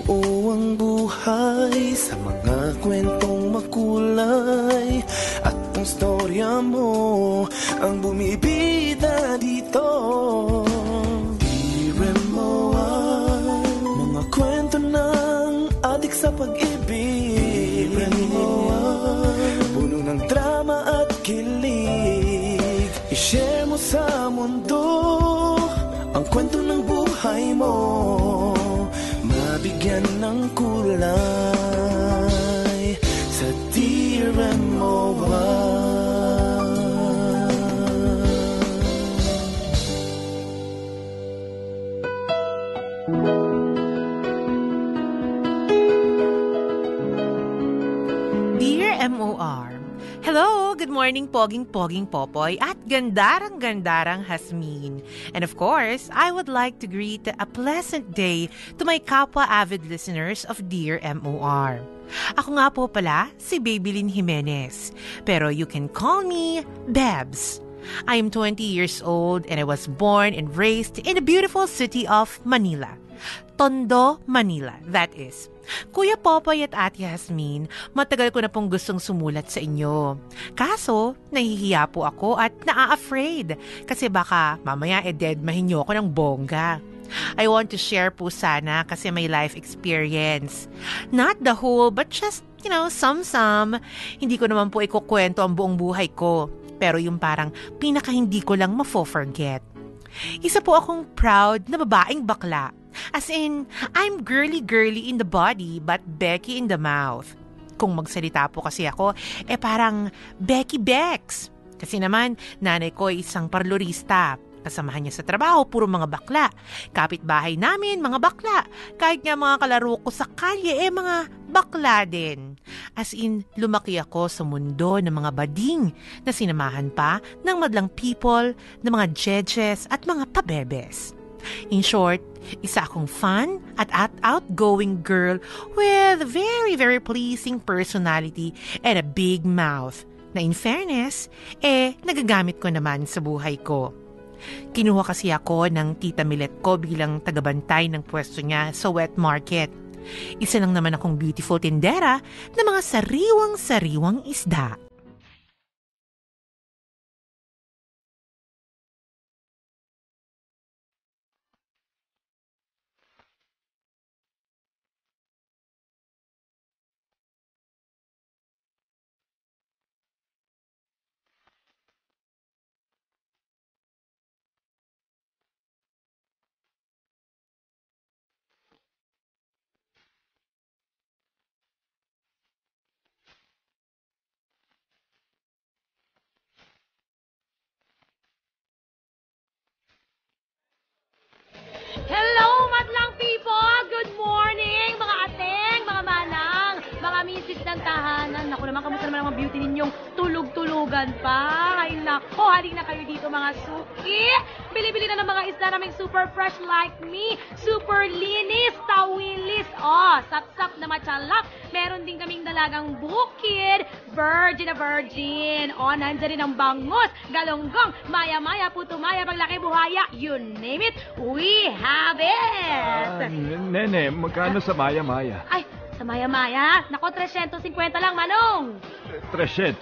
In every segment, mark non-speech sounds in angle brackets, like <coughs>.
Binubuo ang buhay sa mga kwentong makulay At ang storya mo ang bumibida dito. Di-remo mga kwento ng adik sa pag-ibig. Di-remo puno ng drama at kilig. I-share mo sa mundo ang kwento ng buhay mo Mabigyan ng kulay Sa DRMOA Dear Good morning, Poging-Poging Popoy at Gandarang-Gandarang Hasmin. And of course, I would like to greet a pleasant day to my kapwa avid listeners of Dear MOR. Ako nga po pala si Babylin Jimenez, pero you can call me Babs. I am 20 years old and I was born and raised in the beautiful city of Manila. Tondo, Manila, that is. Kuya Popoy at Ate Hasmin, matagal ko na pong gustong sumulat sa inyo. Kaso, nahihiya po ako at naa-afraid kasi baka mamaya e-dead mahinyo ko ng bongga. I want to share po sana kasi may life experience. Not the whole, but just, you know, some-some. Hindi ko naman po ikukwento ang buong buhay ko. Pero yung parang pinaka hindi ko lang mafo-forget. Isa po akong proud na babaeng bakla. As in, I'm girly-girly in the body but Becky in the mouth. Kung magsalita po kasi ako, eh parang Becky Bex. Kasi naman, nanay ko ay isang parlorista. Kasamahan niya sa trabaho, puro mga bakla. Kapitbahay namin, mga bakla. Kahit nga mga kalaro ko sa kalye, eh mga bakla din. As in, lumaki ako sa mundo ng mga bading na sinamahan pa ng madlang people, ng mga jejes at mga pabebes. In short, isa akong fun at, at outgoing girl with very, very pleasing personality and a big mouth na in fairness, eh, nagagamit ko naman sa buhay ko. Kinuha kasi ako ng tita Milet ko bilang tagabantay ng pwesto niya sa wet market. Isa lang naman akong beautiful tindera ng mga sariwang-sariwang isda. Super fresh like me. Super linis, tawilis. Oh, sap-sap na matsalap. Meron din kaming dalagang bukid. Virgin na virgin. Oh, nandyan rin ang bangus, galonggong, maya-maya, puto-maya, paglaki buhaya. You name it, we have it. nene, magkano sa maya-maya? Ay, sa maya-maya. Nako, 350 lang, Manong. 300?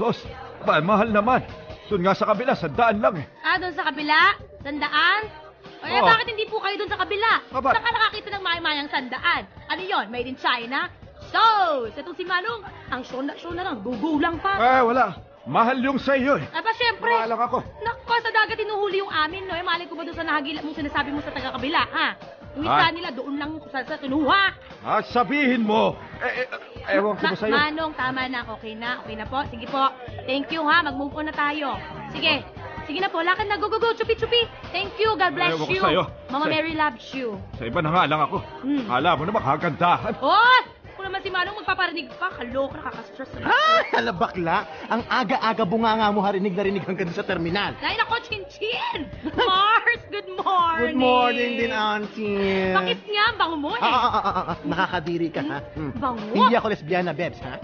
Ba, mahal naman. Doon nga sa kabila, sandaan lang eh. Ah, doon sa kabila? Sandaan? O eh, Oo. bakit hindi po kayo doon sa kabila? Aba. Saan ka nakakita ng maya-mayang sandaan? Ano yon? Made in China? So, sa itong si Manong, ang show na, show na lang, gugulang pa. Eh, wala. Mahal yung sa iyo eh. Ay pa, syempre. Wala lang ako. Nako, sa dagat tinuhuli yung amin, no? Eh, malay ko ba doon sa nahagila mong sinasabi mo sa taga-kabila, ha? Yung isa Ah. nila, doon lang sa, sa kinuha. Ah, sabihin mo. Eh, eh, ewan ko Ma- ba sa'yo? Manong, tama na. Okay na. Okay na po. Sige po. Thank you, ha. Mag-move on na tayo. Sige. Sige na po. Lakad na. Go, go, go. Chupi, chupi. Thank you. God bless Ewan ko you. sa'yo. Mama Sa- Mary loves you. Sa iba na nga lang ako. Hmm. Hala mo naman, kagandahan. Oh! Kung naman si Manong magpaparinig pa, kaloka, nakaka-stress. Ah, hala bakla. Ang aga-aga bunganga mo harinig na rinig hanggang sa terminal. Dahil ako, Chin-Chin! Mars, good morning! Good morning din, Auntie. Bakit nga? ang Bango mo eh. Ah, ah, ah, ah, ah, nakakadiri ka, ha? Hmm. Bango? Hindi ako lesbiana, Bebs, ha?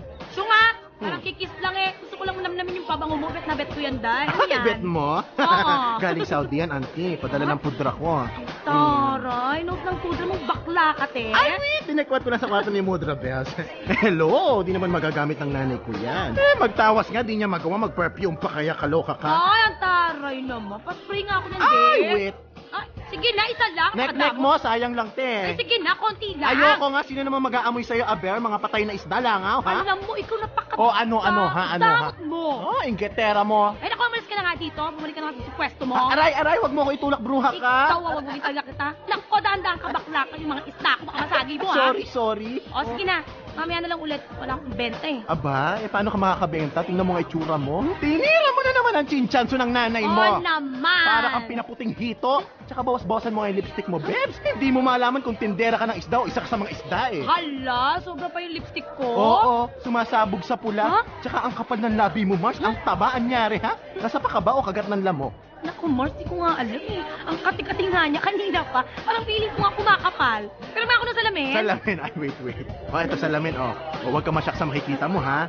Parang Hmm. kikis lang eh. Gusto ko lang namnamin yung pabango mo. Bet na bet ko yan, dahil. <laughs> Ano yan? bet mo? Oo. <laughs> Galing Saudi yan, Auntie. Padala ng pudra ko. Hmm. Taray, note ng pudra mo, bakla ka, te. Ay, wait! Pinakwat ko lang sa kwarto ni Mudra Bells. <laughs> Hello! Di naman magagamit ng nanay ko yan. Eh, magtawas nga, di niya magawa. Mag-perfume pa kaya kaloka ka. Ay, ang taray naman. Paspray nga ako ng Ay, date. wait! Ay, sige na, isa lang. Nek-nek mo, sayang lang, Ay, te. sige na, konti lang. Ayoko nga, sino naman mag-aamoy sa'yo, Aber? Mga patay na isda lang, ha? ha? Alam mo, ikaw napaka... O ano, ano, ha? Ano, ha? Mo. Oh, inggetera mo. Ay, naku, umalis ka na nga dito. Bumalik ka na nga sa pwesto mo. Ah, aray, aray, wag mo ko itulak bruha ka. Ikaw, wag mo italak kita. Naku, dahan-dahan ka bakla ka yung mga isda ko. Baka masagi mo, ha? Sorry, sorry. O, sige na. Mamaya na lang ulit. Wala akong benta eh. Aba, eh paano ka makakabenta? Tingnan mo nga itsura mo. Tinira mo na naman ang chinchanso ng nanay mo. Oo naman. Para kang pinaputing hito. Tsaka bawas-bawasan mo nga yung lipstick mo, Bebs. Hindi mo malaman kung tindera ka ng isda o isa ka sa mga isda eh. Hala, sobra pa yung lipstick ko. Oo, sumasabog sa pula. Ha? Tsaka ang kapal ng labi mo, Mars. Ang taba, anyari ha? Nasa pa ka ba o kagat ng lamok? Naku, Mars, di ko nga alam eh. Ang kating-kating nga niya kanina pa. Parang feeling ko nga kumakapal. Pero ba ako na salamin? Salamin. Ay, wait, wait. O, ito salamin, oh. O, huwag ka masyak sa makikita mo, ha?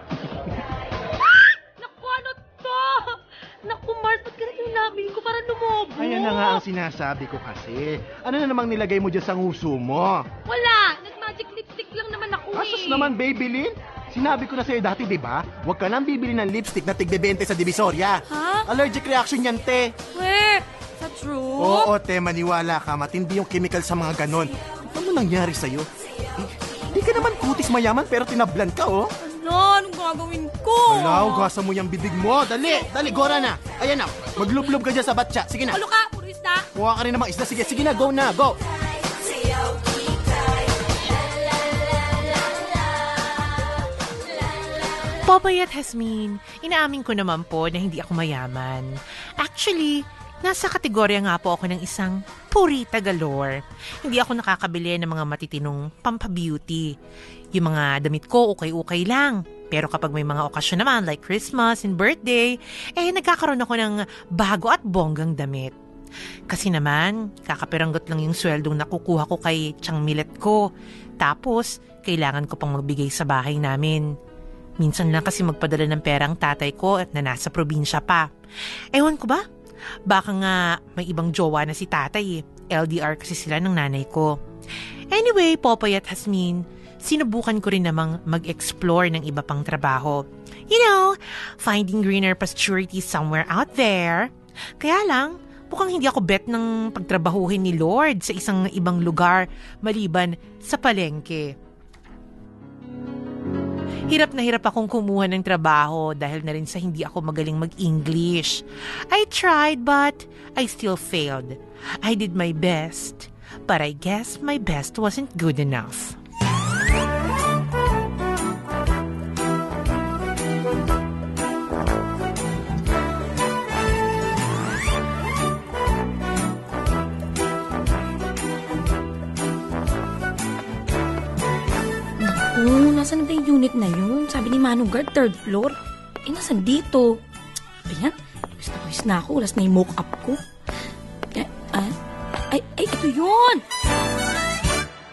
<laughs> Naku, ano to? Naku, Mars, ba't ganun yung labi ko? Parang lumobo. Ayan na nga ang sinasabi ko kasi. Ano na namang nilagay mo dyan sa nguso mo? Wala. Nag-magic lipstick lang naman ako eh. naman, Maybelline. Sinabi ko na sa'yo dati, di ba? Huwag ka nang bibili ng lipstick na tigbe-20 sa Divisoria. Ha? Allergic reaction yan, te. Weh, sa true? Oo, te, maniwala ka. Matindi yung chemical sa mga ganon. Ano nangyari sa'yo? Di, di ka naman kutis mayaman pero tinablan ka, oh. Ano? Anong gagawin ko? Wala, hugasan mo yung bibig mo. Dali, dali, gora na. Ayan na, maglublob ka dyan sa batya. Sige na. Ano ka? Puro isda? Kuha ka rin namang isda. Sige, sige na, go na, go. Popoy at Hasmin, inaamin ko naman po na hindi ako mayaman. Actually, nasa kategorya nga po ako ng isang purita galore. Hindi ako nakakabili ng mga matitinong pampabeauty. Yung mga damit ko, ukay-ukay lang. Pero kapag may mga okasyon naman like Christmas and birthday, eh nagkakaroon ako ng bago at bonggang damit. Kasi naman, kakapiranggot lang yung sweldong nakukuha ko kay Chang Millet ko. Tapos, kailangan ko pang magbigay sa bahay namin. Minsan lang kasi magpadala ng pera ang tatay ko at na nasa probinsya pa. Ewan ko ba? Baka nga may ibang jowa na si tatay eh. LDR kasi sila ng nanay ko. Anyway, Popoy at Hasmin, sinubukan ko rin namang mag-explore ng iba pang trabaho. You know, finding greener pasturities somewhere out there. Kaya lang, mukhang hindi ako bet ng pagtrabahuhin ni Lord sa isang ibang lugar maliban sa palengke. Hirap na hirap akong kumuha ng trabaho dahil na rin sa hindi ako magaling mag-English. I tried but I still failed. I did my best, but I guess my best wasn't good enough. Naku, nasan na ba yung unit na yun? Sabi ni Manong Guard, third floor. Eh, nasan dito? Ayan, pawis na pawis na ako. Oras na yung mock-up ko. Eh, ah, ay, ay, ito yun!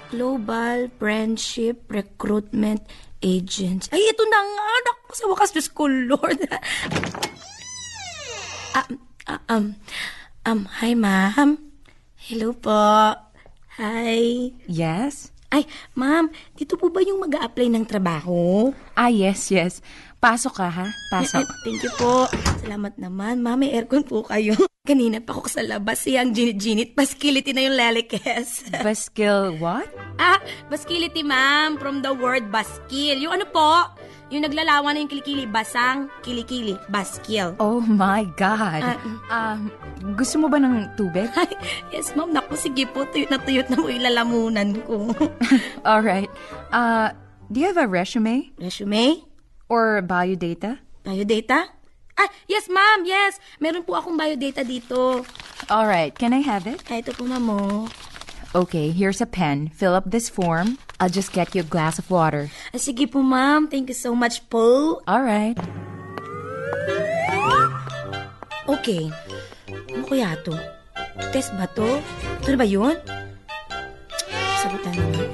Global Friendship Recruitment Agents. Ay, ito na nga! Naku, sa wakas, Diyos ko, Lord. <laughs> ah, ah, um, um, hi, ma'am. Hello po. Hi. Yes? Ay, ma'am, dito po ba yung mag apply ng trabaho? Ah, yes, yes. Pasok ka, ha? Pasok. Ay, thank you po. Salamat naman. Ma'am, may aircon po kayo. <laughs> Kanina pa ako sa labas. Siyang ginit-ginit. Baskility na yung lelikes. <laughs> Baskill what? ah, baskility, ma'am. From the word baskil. Yung ano po? Yung naglalawan na yung kilikili. Basang, kilikili. Baskil. Oh my God. Ah, Um, gusto mo ba ng tubig? <laughs> Yes, ma'am. Naku, sige po. Tuyot na tuyot na mo yung lalamunan ko. <laughs> Alright. Uh, do you have a resume? Resume? Or biodata? Biodata? Ah, yes, ma'am. Yes. Meron po akong biodata dito. Alright, can I have it? Ah, ito po, ma'am. oh. Okay, here's a pen. Fill up this form. I'll just get you a glass of water. Ah, sige po, ma'am. Thank you so much po. Alright. Okay. Ano kaya to? Test ba to? Ito na ba yun? Sagutan naman.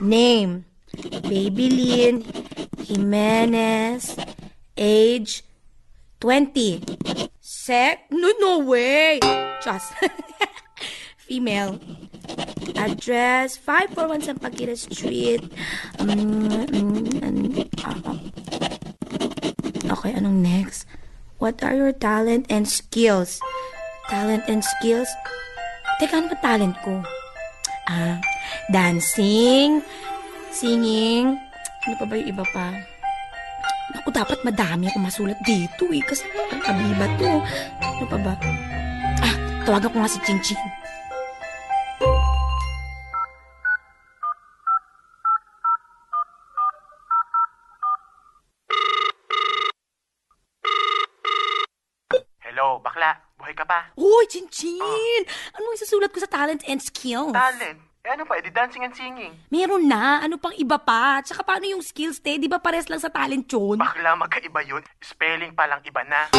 Name. Babylin Jimenez. Age 20. Sex? No, no way! Just. <laughs> female. Address 541 Sampaguita Street. Um, ah, ah. okay, anong next? What are your talent and skills? Talent and skills? Teka, ano ba talent ko? Ah, dancing, singing, ano pa ba yung iba pa? Naku, dapat madami ako masulat dito eh, kasi ang kabiba to. Ano pa ba? Ah, tawagan ko nga si Chin Chin. Buhay ka pa? Uy, Chin Chin! Ano isusulat ko sa talent and skills? Talent? Eh ano pa, edi dancing and singing. Meron na. Ano pang iba pa? Tsaka paano yung skills, te? Di ba pares lang sa talent yun? Bakla, magkaiba yun. Spelling pa lang iba na.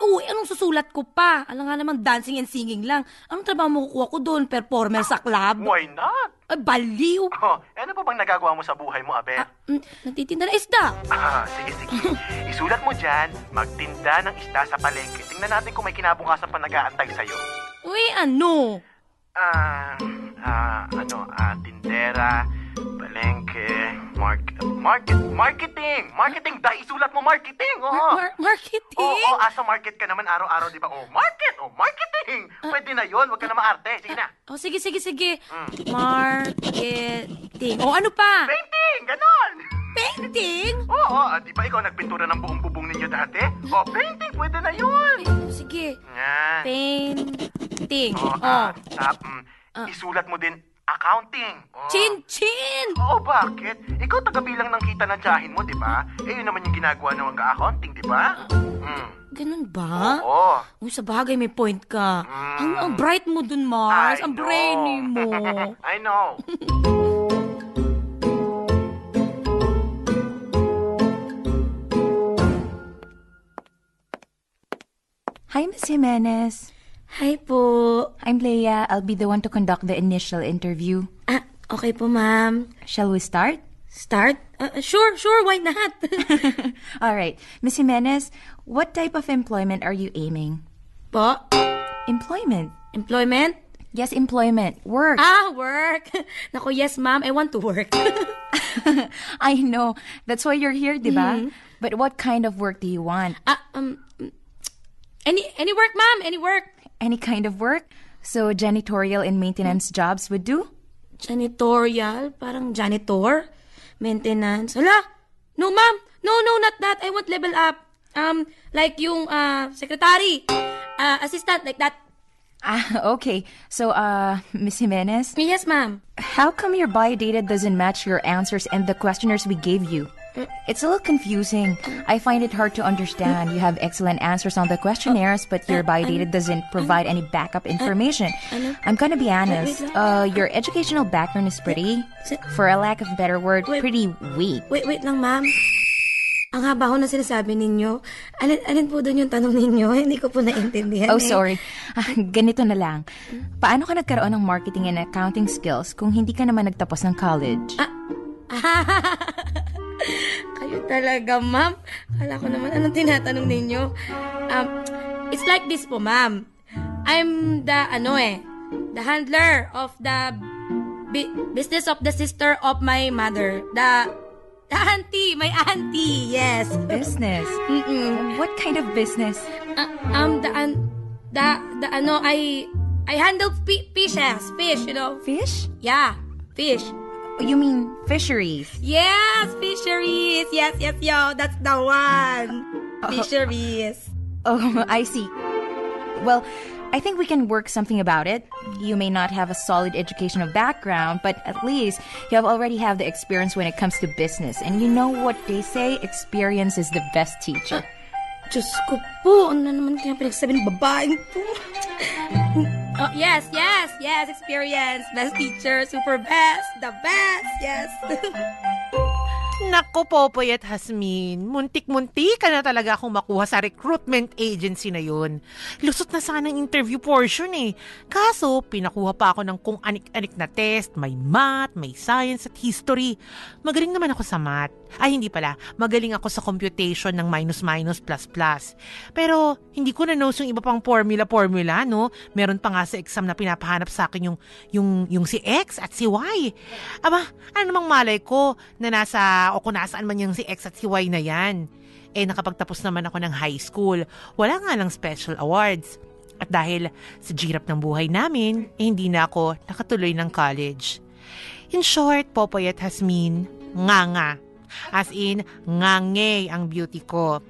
Uy, anong susulat ko pa? Alam nga naman, dancing and singing lang. Anong trabaho mo kukuha ko doon? Performer sa club? Why not? Ay, baliw! Oh, eh, ano pa bang nagagawa mo sa buhay mo, Abe? Ah, mm, nagtitinda na isda. <laughs> Ah, sige, sige. Isulat mo dyan, magtinda ng isda sa palengke. Tingnan natin kung may kinabukasan pa nag-aantay sa'yo. Uy, ano? Ah, ah, ano, ah, tindera, palengke, market, market, marketing! Marketing! Dahil isulat mo marketing! Oo! Mar- marketing? Oo, oh, asa market ka naman araw-araw, di ba? Oh, market! Oh, marketing! Pwede na yon, wag ka na maarte. Sige na. Oh, sige, sige, sige. Marketing. O, ano pa? Painting! Ganon! Painting? <laughs> Oo, ah, di ba ikaw nagpintura ng buong bubong ninyo dati? Oh, painting! Pwede na yun! Sige. Nga. Painting. Oh, Oh. ah, tap, mm, isulat mo din accounting. Oh. Chin Chin! Oo, bakit? Ikaw tagabilang ng kita ng tiyahin mo, di ba? Eh, yun naman yung ginagawa ng accounting, di ba? Mm. Ganun ba? Oo. Uy, sa bagay may point ka. Mm. Ang, ang bright mo dun, Mars. I ang know. brainy mo. <laughs> I know. Hi, Miss Jimenez. Hi po. I'm Leia. I'll be the one to conduct the initial interview. Ah, okay po, ma'am. Shall we start? Start? Ah, sure, sure. Why not? <laughs> <laughs> All right. Miss Jimenez, what type of employment are you aiming? po? Employment. Employment? Yes, employment. Work. Ah, work. <laughs> Naku, yes, ma'am. I want to work. I know. That's why you're here, diba? But what kind of work do you want? ah, um, any, any work, ma'am. Any work. Any kind of work? So janitorial and maintenance jobs would do? Janitorial? Parang janitor? Maintenance? Hala? No, ma'am. No, no, not that. I want level up. Um, like yung, uh, secretary. Uh, assistant, like that. Ah, <laughs> okay. So, uh, Miss Jimenez, Yes, ma'am. how come your biodata doesn't match your answers and the questionnaires we gave you? It's a little confusing. I find it hard to understand. You have excellent answers on the questionnaires, but your biodata doesn't provide any backup information. I'm gonna be honest. Uh, your educational background is pretty, for a lack of a better word, pretty weak. Wait, wait lang, ma'am. Ang haba ho na sinasabi ninyo. Alin, alin po doon yung tanong ninyo? <laughs> Hindi ko po naintindihan. Oh, eh. sorry. Ah, <laughs> ganito na lang. Paano ka nagkaroon ng marketing and accounting skills kung hindi ka naman nagtapos ng college? <laughs> <laughs> Kayo talaga, ma'am. Kala ko naman, anong tinatanong ninyo? Um, it's like this po, ma'am. I'm the, ano eh, the handler of the bi- business of the sister of my mother. The, the auntie, my auntie, yes. Business. Mm-mm. What kind of business? Uh, um, the, an, the, the, ano, I, I handle fi- fishes, fish, you know. Fish? Yeah, fish. Oh, you mean fisheries? Yes, fisheries. Yes, yes, yo, that's the one. <laughs> Fisheries. Oh, <laughs> I see. Well, I think we can work something about it. You may not have a solid educational background, but at least you have already have the experience when it comes to business. And you know what they say, experience is the best teacher. Diyos ko po, ano na naman kaya pinagsabi ng babaeng to? <laughs> Oh, yes, yes, yes, experience. Best teacher, super best, the best, yes. <laughs> Nako, Popoy at Hasmin, muntik-munti ka na talaga akong makuha sa recruitment agency na yun. Lusot na sana ang interview portion eh. Kaso, pinakuha pa ako ng kung anik-anik na test, may math, may science at history. Magaling naman ako sa math. Ay, hindi pala. Magaling ako sa computation ng minus-minus plus-plus. Pero, hindi ko na-knows yung iba pang formula-formula, no? Meron pa nga sa exam na pinapahanap sa akin yung, yung, yung si X at si Y. Aba, ano namang malay ko na nasa, o kung nasaan man yung si X at si Y na yan. Eh, nakapagtapos naman ako ng high school. Wala nga lang special awards. At dahil sa girap ng buhay namin, eh, hindi na ako nakatuloy ng college. In short, Popoy at Hasmin, nga nga. As in, ngange ang beauty ko.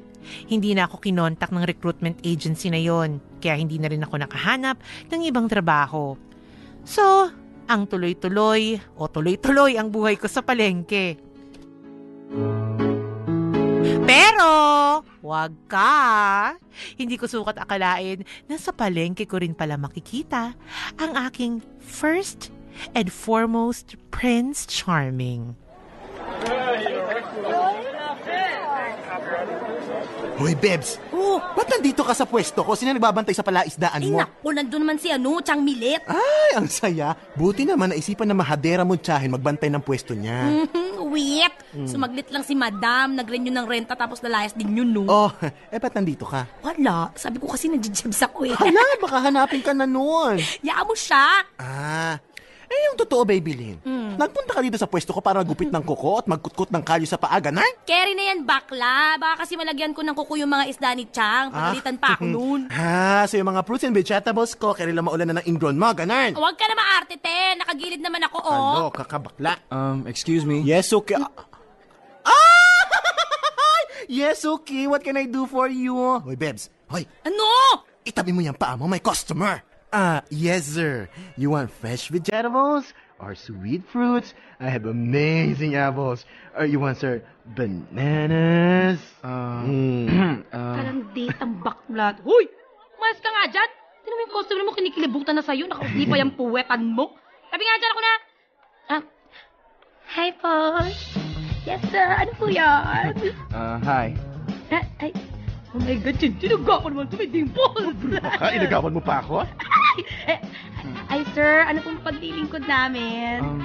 Hindi na ako kinontak ng recruitment agency na yon, kaya hindi na rin ako nakahanap ng ibang trabaho. So, ang tuloy-tuloy o tuloy-tuloy ang buhay ko sa palengke. Pero, wag ka. Hindi ko sukat akalain na sa palengke ko rin pala makikita ang aking first and foremost Prince Charming. Hoy, Bebs! Oh, Ba't nandito ka sa pwesto ko? Sino nagbabantay sa palaisdaan ay mo? naku, nandun naman si ano, Chang Milet. Ay, ang saya. Buti naman naisipan na mahadera mo tsahin magbantay ng pwesto niya. Mhm, Wait! Sumaglit lang si Madam, nag-renew ng renta tapos lalayas din yun, no? Oh, eh ba't nandito ka? Wala, sabi ko kasi nag-jibs ako eh. Hala, <laughs> baka hanapin ka na noon. Yaan mo siya! Ah, eh yung totoo, Baby Lynn. Nagpunta ka dito sa pwesto ko para magupit ng kuko at magkutkot ng kalyo sa paa, ganan? Carry na yan, bakla. Baka kasi malagyan ko ng kuko yung mga isda ni Chang. Pagalitan pa ako <laughs> noon. Ha, so yung mga fruits and vegetables ko, kaya lang maulan na ng ingrown mo, ganan? Huwag ka na maarte, te. Nakagilid naman ako, oh. Ano, kakabakla. Um, excuse me. Yes, okay. Ah! <laughs> yes, okay. What can I do for you? Hoy, Bebs. Hoy, Ano? itabi mo yung paa mo, may customer. Ah, yes, sir. You want fresh vegetables or sweet fruits? I have amazing apples. Or you want, sir, bananas? Uh, Mm. uh, Parang date ang. Huy! Umayos ka nga dyan! Tinan mo yung customer mo, kinikilibutan na sa'yo. Nakausli pa yung puwetan mo. Sabi nga dyan ako na. Ah, hi po. Yes, sir. Ano po yan? uh, hi. Ah, ay, oh my God, tinagawa ko naman ito. May dimples. Baka inagawan mo pa ako? Eh, ay, sir, ano pong paglilingkod namin? Um,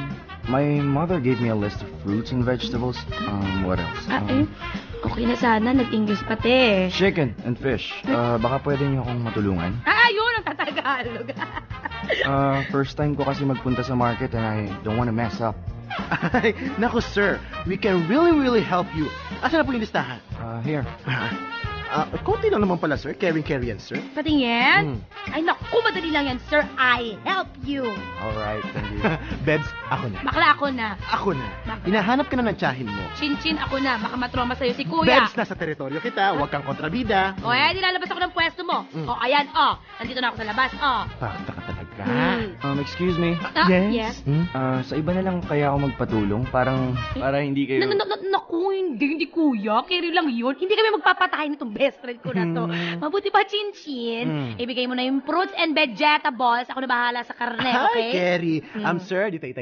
my mother gave me a list of fruits and vegetables. Um, what else? ah, eh, Um, okay na sana. Nag-English pati. chicken and fish. Uh, baka pwede niyo akong matulungan. Ah, yun ang tatagalog. <laughs> Uh, first time ko kasi magpunta sa market and I don't want to mess up. <laughs> Ay, naku, sir. We can really, really help you. Asa na po yung listahan? Uh, here. Ah, konti lang naman pala, sir. Caring-carry yan, sir. Patingin? Hmm. Ay, naku, madali lang yan, sir. I help you. Alright, thank you. <laughs> Bebs, ako na. Bakla ako na. Ako na. Hinahanap ka na ng tsahin mo. Chin-chin ako na. Baka matroma sa'yo si kuya. Bebs, nasa teritoryo kita. Huwag kang kontrabida. O, eh, nilalabas ako ng pwesto mo. Mm. O, ayan, o. Nandito na ako sa labas, o. Pakita ka talaga. Hmm. Um, excuse me. Ah, Yes? yes. Hmm? Uh, sa iba na lang kaya ako magpatulong? Parang, para hindi kayo... Na, na, na, naku, hindi, hindi kuya. Carry lang yun. Hindi kami magpapatay nitong best friend ko na to. Mabuti pa, Chin-Chin. Hmm. Ibigay mo na yung fruits and vegetables. Ako na bahala sa karne, Hi, okay? Kerry. Mm. I'm sir, di tayta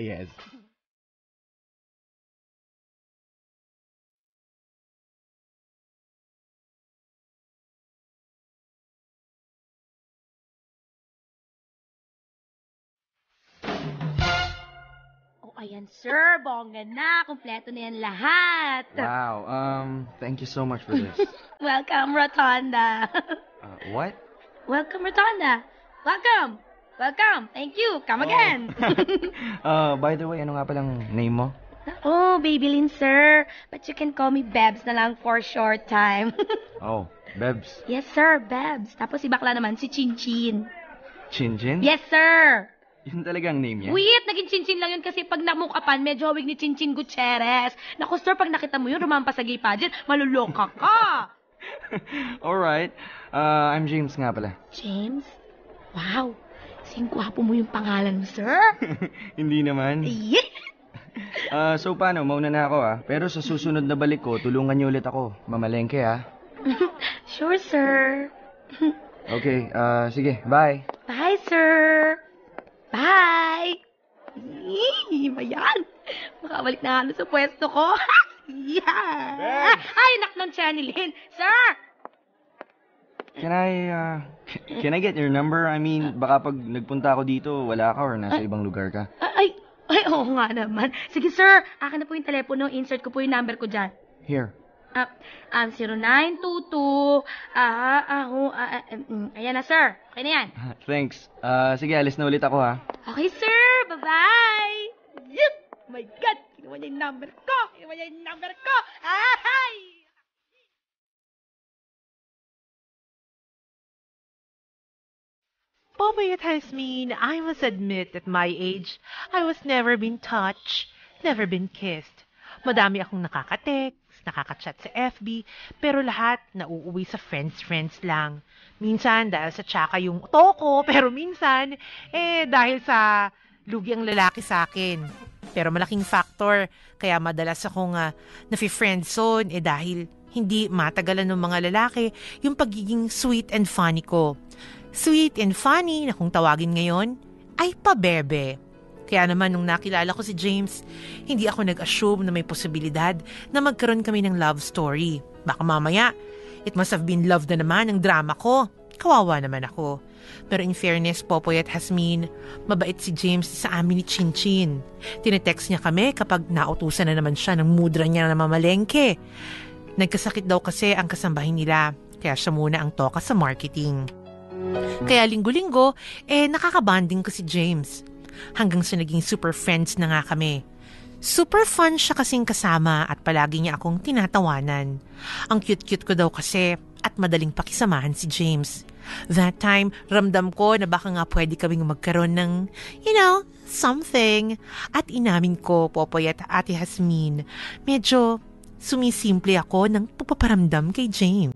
Oh, ayan, sir. Bongga na. Kompleto na yan lahat. Wow, um, thank you so much for this. <laughs> Welcome, Rotonda. Uh, what? Welcome, Rotonda. Welcome. Welcome. Thank you. Come again. <laughs> Uh, by the way, ano nga palang name mo? oh, Babylin, sir. But you can call me Babs na lang for a short time. <laughs> Oh, Bebs. yes, sir. Babs. Tapos si bakla naman, si Chinchin. Chinchin? Yes, sir. Yun talagang name niya? Wait, naging Chinchin lang yun kasi pag namukapan, medyo hawig ni Chinchin Gutierrez. Naku, sir, pag nakita mo yun, rumampa sa gay pageant, maluloka ka. <laughs> Alright. Uh, I'm James nga pala. James? Wow. Sing gwapo mo yung pangalan mo, sir. <laughs> Hindi naman. Yeah. <laughs> Uh, so paano, mauna na ako ah. Pero sa susunod na balik ko, tulungan niyo ulit ako. Mamalengke ah. Sure, sir. Okay, uh, sige, bye. Bye, sir. Bye. Mayan. Makabalik na ano sa pwesto ko. <laughs> yeah. Ay, nak ng Chanilin. Sir! Can I, uh, can I get your number? I mean, baka pag nagpunta ako dito, wala ka or nasa ibang lugar ka. Ay, ay, oo nga naman. Sige, sir. Akin na po yung telepono. Insert ko po yung number ko dyan. Here. Ah, um, 0922, ah, ah, oh, ah, ah, mm, ayan na, sir. Okay na yan. Thanks. Ah, sige, alis na ulit ako ha. Okay, sir. Bye-bye. Yup! Oh my God! Kinuha niya yung number ko! Kinuha niya yung number ko! Ay! Popoy at Hasmin, I must admit at my age, I was never been touched, never been kissed. Madami akong nakaka-text, nakaka-chat sa FB, pero lahat nauuwi sa friends-friends lang. Minsan dahil sa tsaka yung toko, <laughs> pero minsan, eh dahil sa lugi ang lalaki sa akin. Pero malaking factor, kaya madalas akong uh, nafi-friend zone, eh dahil hindi matagalan ng mga lalaki yung pagiging sweet and funny ko. Sweet and funny na kung tawagin ngayon ay pabebe. Kaya naman nung nakilala ko si James, hindi ako nag-assume na may posibilidad na magkaroon kami ng love story. Baka mamaya, it must have been love na naman ang drama ko. Kawawa naman ako. Pero in fairness, Popoy at Hasmin, mabait si James sa amin ni Chinchin. Tinetext niya kami kapag nautusan na naman siya ng mudra niya na mamalengke. Nagkasakit daw kasi ang kasambahin nila, kaya siya muna ang toka sa marketing. Kaya linggo-linggo, eh nakakabanding ko si James. Hanggang sa naging super friends na nga kami. Super fun siya kasing kasama at palagi niya akong tinatawanan. Ang cute-cute ko daw kasi at madaling pakisamahan si James. That time, ramdam ko na baka nga pwede kaming magkaroon ng, you know, something. At inamin ko, Popoy at Ate Hasmin, medyo sumisimple ako ng pupaparamdam kay James.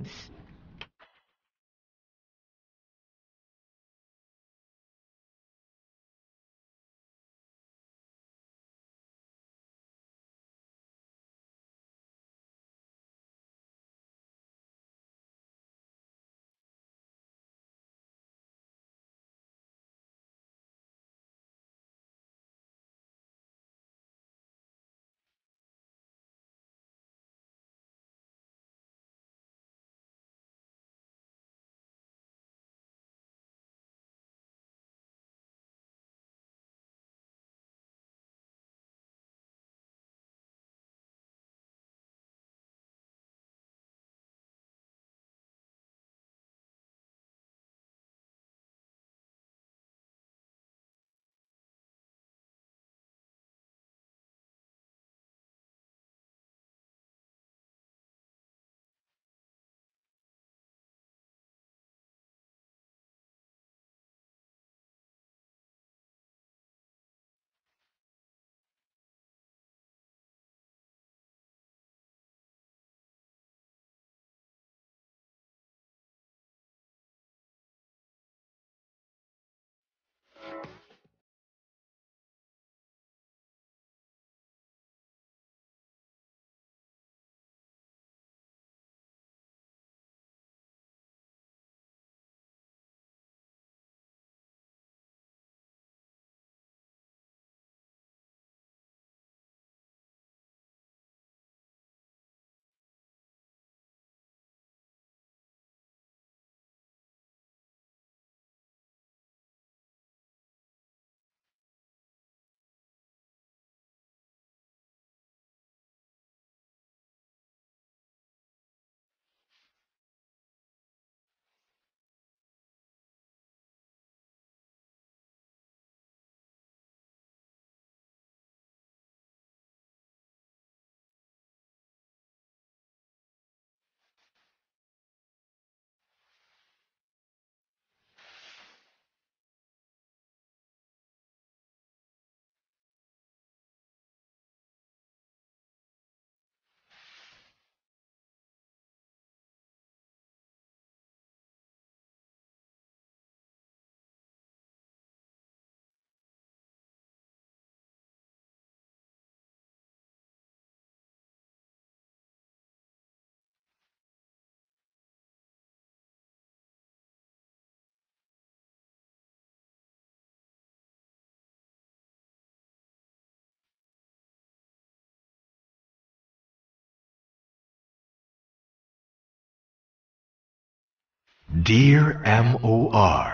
Dear M.O.R.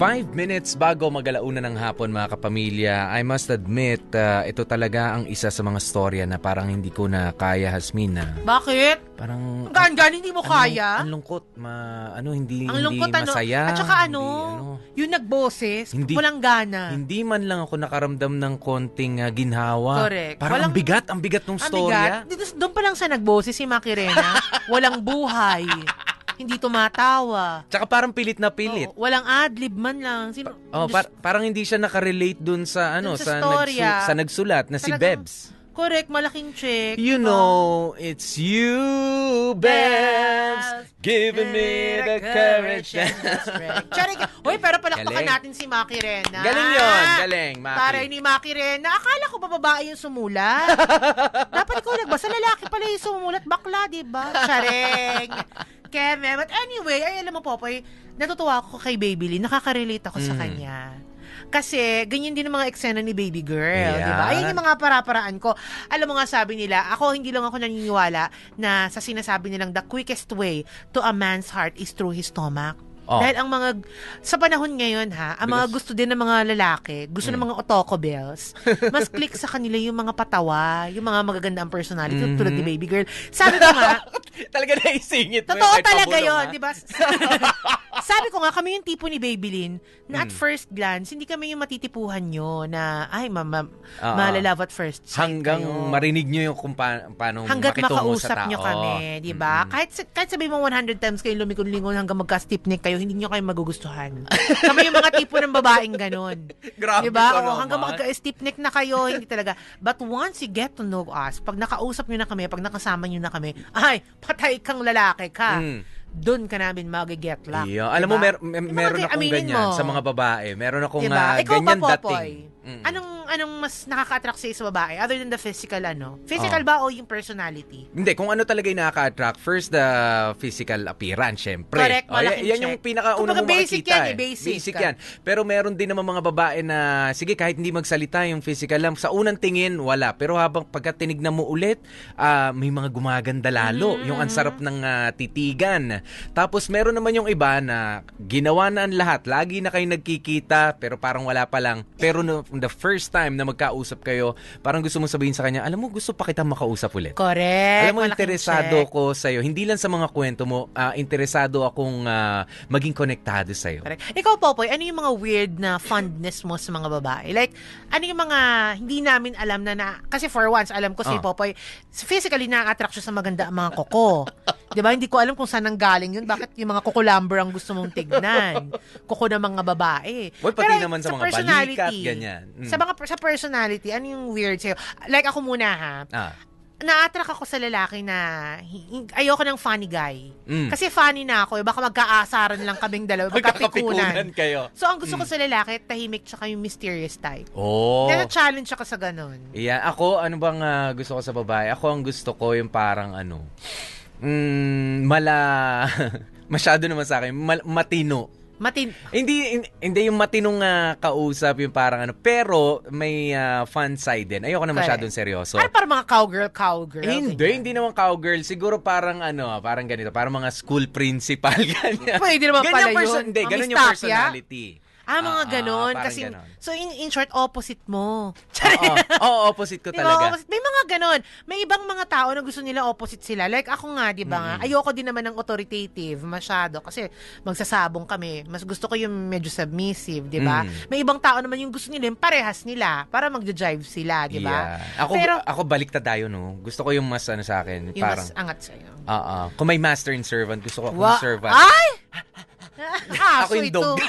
Five minutes bago magalauna ng hapon mga kapamilya, I must admit, uh, ito talaga ang isa sa mga storya na parang hindi ko na kaya, Hasmin, na Bakit? Parang... Gaan-gaan, hindi mo kaya? Ang lungkot, ma, ano, hindi, Ang hindi lungkot ano. masaya. At saka ano, yung nagboses, Hindi- walang gana. Hindi man lang ako nakaramdam ng konting uh, ginhawa. Correct. Parang ang Walang- bigat, ang bigat ng Ang storya. bigat. Dito, doon pa lang sa nagboses si Makirena, walang buhay. Hindi tumatawa. Tsaka parang pilit na pilit. Oo, walang adlib man lang. Sino, Oh, par- parang hindi siya nakarelate dun sa ano Dun sa sa, storya. nagsu- sa nagsulat na si Talagang- Bebs. Correct, malaking check. You know, it's you, Bebs, giving me the courage. Charing, Uy, pero palakpakan Galing. natin si Maki Rena. Galing yun, galing, Maki. Taray ni Maki Rena. Akala ko ba babae yung sumulat? <laughs> Dapat ikaw nagbasa. Lalaki pala yung sumulat. Bakla, di ba? Charing. Keme. But anyway, ay alam mo, Popoy, natutuwa ako kay Baby Lee. Nakaka-relate ako sa Mm. kanya. Kasi, ganyan din ang mga eksena ni Baby Girl, di ba? Yeah. Ayan yung mga para-paraan ko. Alam mo nga sabi nila, ako hindi lang ako naniniwala na sa sinasabi nilang the quickest way to a man's heart is through his stomach. Oh. Dahil ang mga, sa panahon ngayon ha, ang mga gusto din ng mga lalaki, gusto ng mga otoko bells, mas click sa kanila yung mga patawa, yung mga magaganda ang personality, Mhm. tulad ni Baby Girl. Sabi ko nga, <laughs> Talaga naisingit mo. Totoo kahit talaga yon, di ba? <laughs> Sabi ko nga, kami yung tipo ni Babylin na at Mm. first glance, hindi kami yung matitipuhan nyo na, ay, ma, ma, Oo. malalove at first sight Hanggang kayo. marinig nyo yung kung pa- paano Hanggat makitungo sa makausap tao. nyo kami, di ba? Kahit, sa- kahit sabihin mo 100 times kayo lumikon-lingon hanggang magka-stiff neck kayo, hindi nyo kayo magugustuhan. kami yung mga tipo ng babaeng ganon. <laughs> Grabe di ba? ka O, hanggang magka-stiff neck na kayo, hindi talaga. But once you get to know us, pag nakausap nyo na kami, pag nakasama nyo na kami, ay, patay kang lalaki ka. Mm. Doon ka namin mag-get luck. Iyo. Alam mo, Diba? mer- mer- meron akong ganyan mo. sa mga babae. Meron akong Diba? Ikaw ganyan ba, dating. Popoy? Mm. Anong anong mas nakaka-attract sa babae other than the physical ano? Physical Oh. ba o yung personality? Hindi, kung ano talaga yung nakaka-attract. First, the physical appearance, syempre. Correct, Oh, yan check. yung pinakauna mo basic makikita. yan eh, eh. basic ka. yan. Pero meron din naman mga babae na, sige, kahit hindi magsalita yung physical lang, sa unang tingin, wala. Pero habang pagka tinignan mo ulit, ah, may mga gumaganda lalo. Mm. Yung ansarap ng ah, titigan. Tapos meron naman yung iba na ginawa na ang lahat. Lagi na kayo nagkikita, pero parang wala pa lang. Pero no, the first time na magkausap kayo, parang gusto mo sabihin sa kanya, alam mo, gusto pa kita makausap ulit. Correct. Alam mo, malaking interesado check. ko sa'yo. Hindi lang sa mga kwento mo, ah, interesado akong ah, maging konektado sa'yo. Correct. Ikaw, Popoy, ano yung mga weird na fondness mo sa mga babae? Like, ano yung mga hindi namin alam na na... Kasi for once, alam ko si Oh. Popoy, physically na-attract siya sa maganda ang mga koko. <laughs> Di ba? Hindi ko alam kung saan nanggaling yun. Bakit yung mga koko lumber ang gusto mong tignan? Koko ng mga babae. Well, pati naman sa mga personality, balikat, ganyan. Mm. Sa mga sa personality, ano yung weird sa'yo? Like ako muna ha. Ah. na-attract ako sa lalaki na ayoko ng funny guy. Mm. Kasi funny na ako, eh, baka magkaasaran lang kaming dalawa, magkapikunan. kayo. So, ang gusto ko Mm. sa lalaki, tahimik tsaka yung mysterious type. Oh. Kaya challenge ako sa ganun. Iyan. Ako, ano bang ah, gusto ko sa babae? Ako ang gusto ko yung parang ano, mm, mala, <laughs> masyado naman sa akin, mal- matino. Matin... Hindi, hin- hindi yung matinong ah, kausap, yung parang ano, pero may ah, fun side din. Ayoko na masyadong seryoso. Ano para mga cowgirl, cowgirl? hindi, hindi naman cowgirl. Siguro parang ano, parang ganito. Parang mga school principal. <laughs> Ganyan. Pwede naman ganyan pala person- yun. Hindi, ganun yung personality. Ah, mga ah, ganon. parang Kasi, ganon. so in, in short, opposite mo. <laughs> Oo, oo, opposite ko Di ba, talaga. opposite? May mga ganon. May ibang mga tao na gusto nila opposite sila. Like ako nga, di ba nga, Mm. ayoko din naman ng authoritative masyado kasi magsasabong kami. Mas gusto ko yung medyo submissive, di ba? Mm. May ibang tao naman yung gusto nila yung parehas nila para magja-jive sila, di ba? Yeah. Ako, Pero, ako baliktad tayo, no? Gusto ko yung mas ano sa akin. yung parang, mas angat sa'yo. Oo. Kung may master and servant, gusto ko akong Wa- servant. Ay! <laughs> Ah, Ako yung dog.